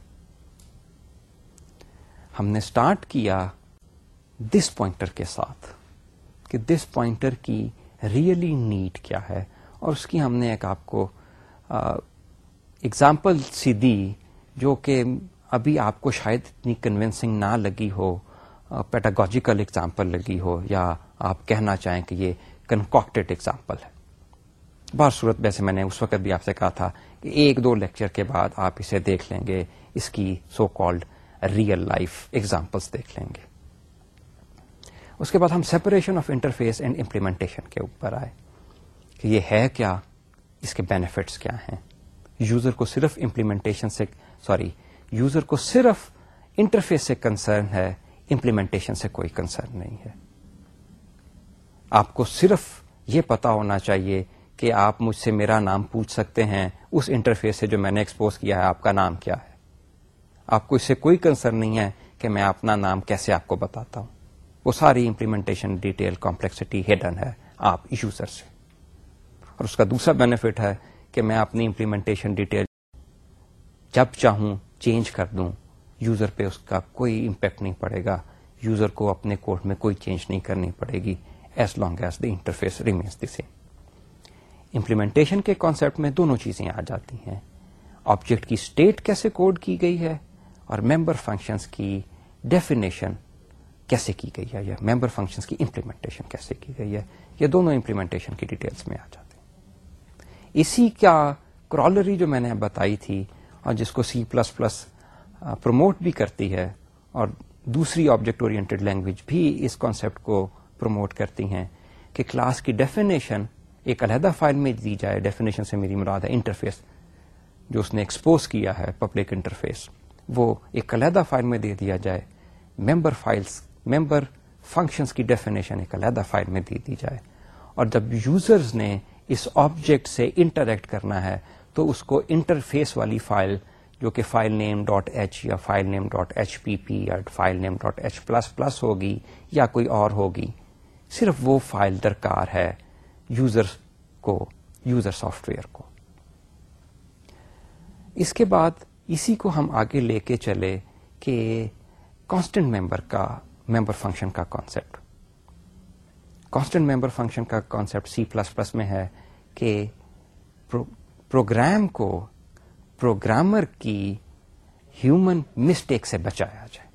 ہم نے اسٹارٹ کیا دس پوائنٹر کے ساتھ کہ دس پوائنٹر کی ریئلی نیڈ کیا ہے اور اس کی ہم نے ایک آپ کو اگزامپل سی دی جو کہ ابھی آپ کو شاید اتنی کنوینسنگ نہ لگی ہو پیٹاگوجیکل اگزامپل لگی ہو، یا آپ کہنا چاہیں کہ یہ کنکٹڈ اگزامپل ہے۔ بہت صورت ویسے میں نے اس وقت بھی آپ سے کہا تھا کہ ایک دو لیکچر کے بعد آپ اسے دیکھ لیں گے، اس کی so called real life examples دیکھ لیں گے۔ اس کے بعد ہم separation of interface and implementation کے اوپر آئے کہ یہ ہے کیا، اس کے بینیفٹس کیا ہیں۔ یوزر کو صرف امپلیمنٹیشن سے سوری یوزر کو صرف انٹرفیس سے کنسرن ہے امپلیمنٹیشن سے کوئی کنسرن نہیں ہے۔ آپ کو صرف یہ پتا ہونا چاہیے کہ آپ مجھ سے میرا نام پوچھ سکتے ہیں، اس انٹرفیس سے جو میں نے ایکسپوز کیا ہے، آپ کا نام کیا ہے۔ آپ کو اس سے کوئی کنسرن نہیں ہے کہ میں اپنا نام کیسے آپ کو بتاتا ہوں۔ وہ ساری امپلیمنٹیشن ڈیٹیل کمپلیکسٹی ہڈن ہے آپ یوزر سے۔ اور اس کا دوسرا بینیفٹ ہے کہ میں اپنی امپلیمنٹیشن ڈیٹیل جب چاہوں چینج کر دوں۔ یوزر پہ اس کا کوئی امپیکٹ نہیں پڑے گا۔ یوزر کو اپنے کوڈ میں کوئی چینج نہیں کرنی پڑے گی۔ As long as the interface remains the same implementation کے کانسیپٹ میں دونوں چیزیں آ جاتی ہیں۔ آبجیکٹ کی اسٹیٹ کیسے کوڈ کی گئی ہے اور ممبر فنکشنس کی ڈیفینیشن کیسے کی گئی ہے یا ممبر فنکشنس کی امپلیمنٹیشن کیسے کی گئی ہے۔ یہ دونوں امپلیمنٹیشن کی ڈیٹیلس میں آ جاتے ہیں۔ اسی کا کرالری جو میں نے بتائی تھی اور جس کو سی پلس پلس پروموٹ بھی کرتی ہے اور دوسری آبجیکٹ اورینٹیڈ لینگویج بھی اس کانسیپٹ کو پروموٹ کرتی ہیں کہ کلاس کی ڈیفینیشن ایک علیحدہ فائل میں دی جائے. ڈیفینیشن سے میری مراد ہے انٹرفیس جو اس نے ایکسپوز کیا ہے پبلک انٹرفیس وہ ایک علیحدہ فائل میں دے دیا جائے. ممبر فائلس ممبر فنکشنس کی ڈیفینیشن ایک علیحدہ فائل میں دے دی جائے. اور جب یوزرز نے اس آبجیکٹ سے انٹریکٹ کرنا ہے تو اس کو انٹرفیس والی فائل جو کہ فائل نیم ڈاٹ ایچ یا file name dot H P P یا file name dot H plus plus ہوگی یا کوئی اور ہوگی، صرف وہ فائل درکار ہے یوزر کو، یوزر سافٹ ویئر کو۔ اس کے بعد اسی کو ہم آگے لے کے چلے کہ کانسٹنٹ ممبر کا ممبر فنکشن کا کانسیپٹ کانسٹنٹ ممبر فنکشن کا کانسیپٹ سی پلس پلس میں ہے کہ پروگرام کو پروگرامر کی ہیومن مسٹیک سے بچایا جائے۔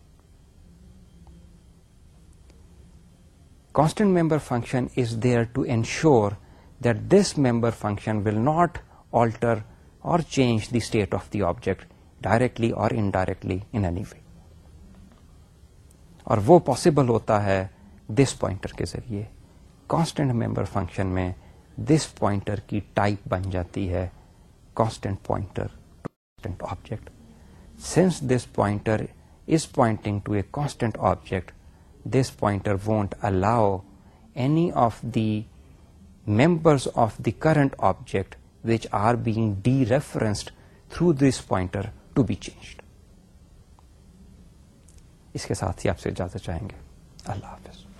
Constant member function is there to ensure that this member function will not alter اور change the state of the object directly اور انڈائریکٹلی ان اینی وے۔ اور وہ پاسبل ہوتا ہے دس پوائنٹر کے ذریعے۔ کانسٹنٹ ممبر فنکشن میں دس پوائنٹر کی ٹائپ بن جاتی ہے۔ Constant pointer constant object since this pointer is pointing to a constant object this pointer won't allow any of the members of the current object which are being dereferenced through this pointer to be changed اس کے ساتھ ہی آپ سے اجازت چاہیں گے۔ اللہ حافظ۔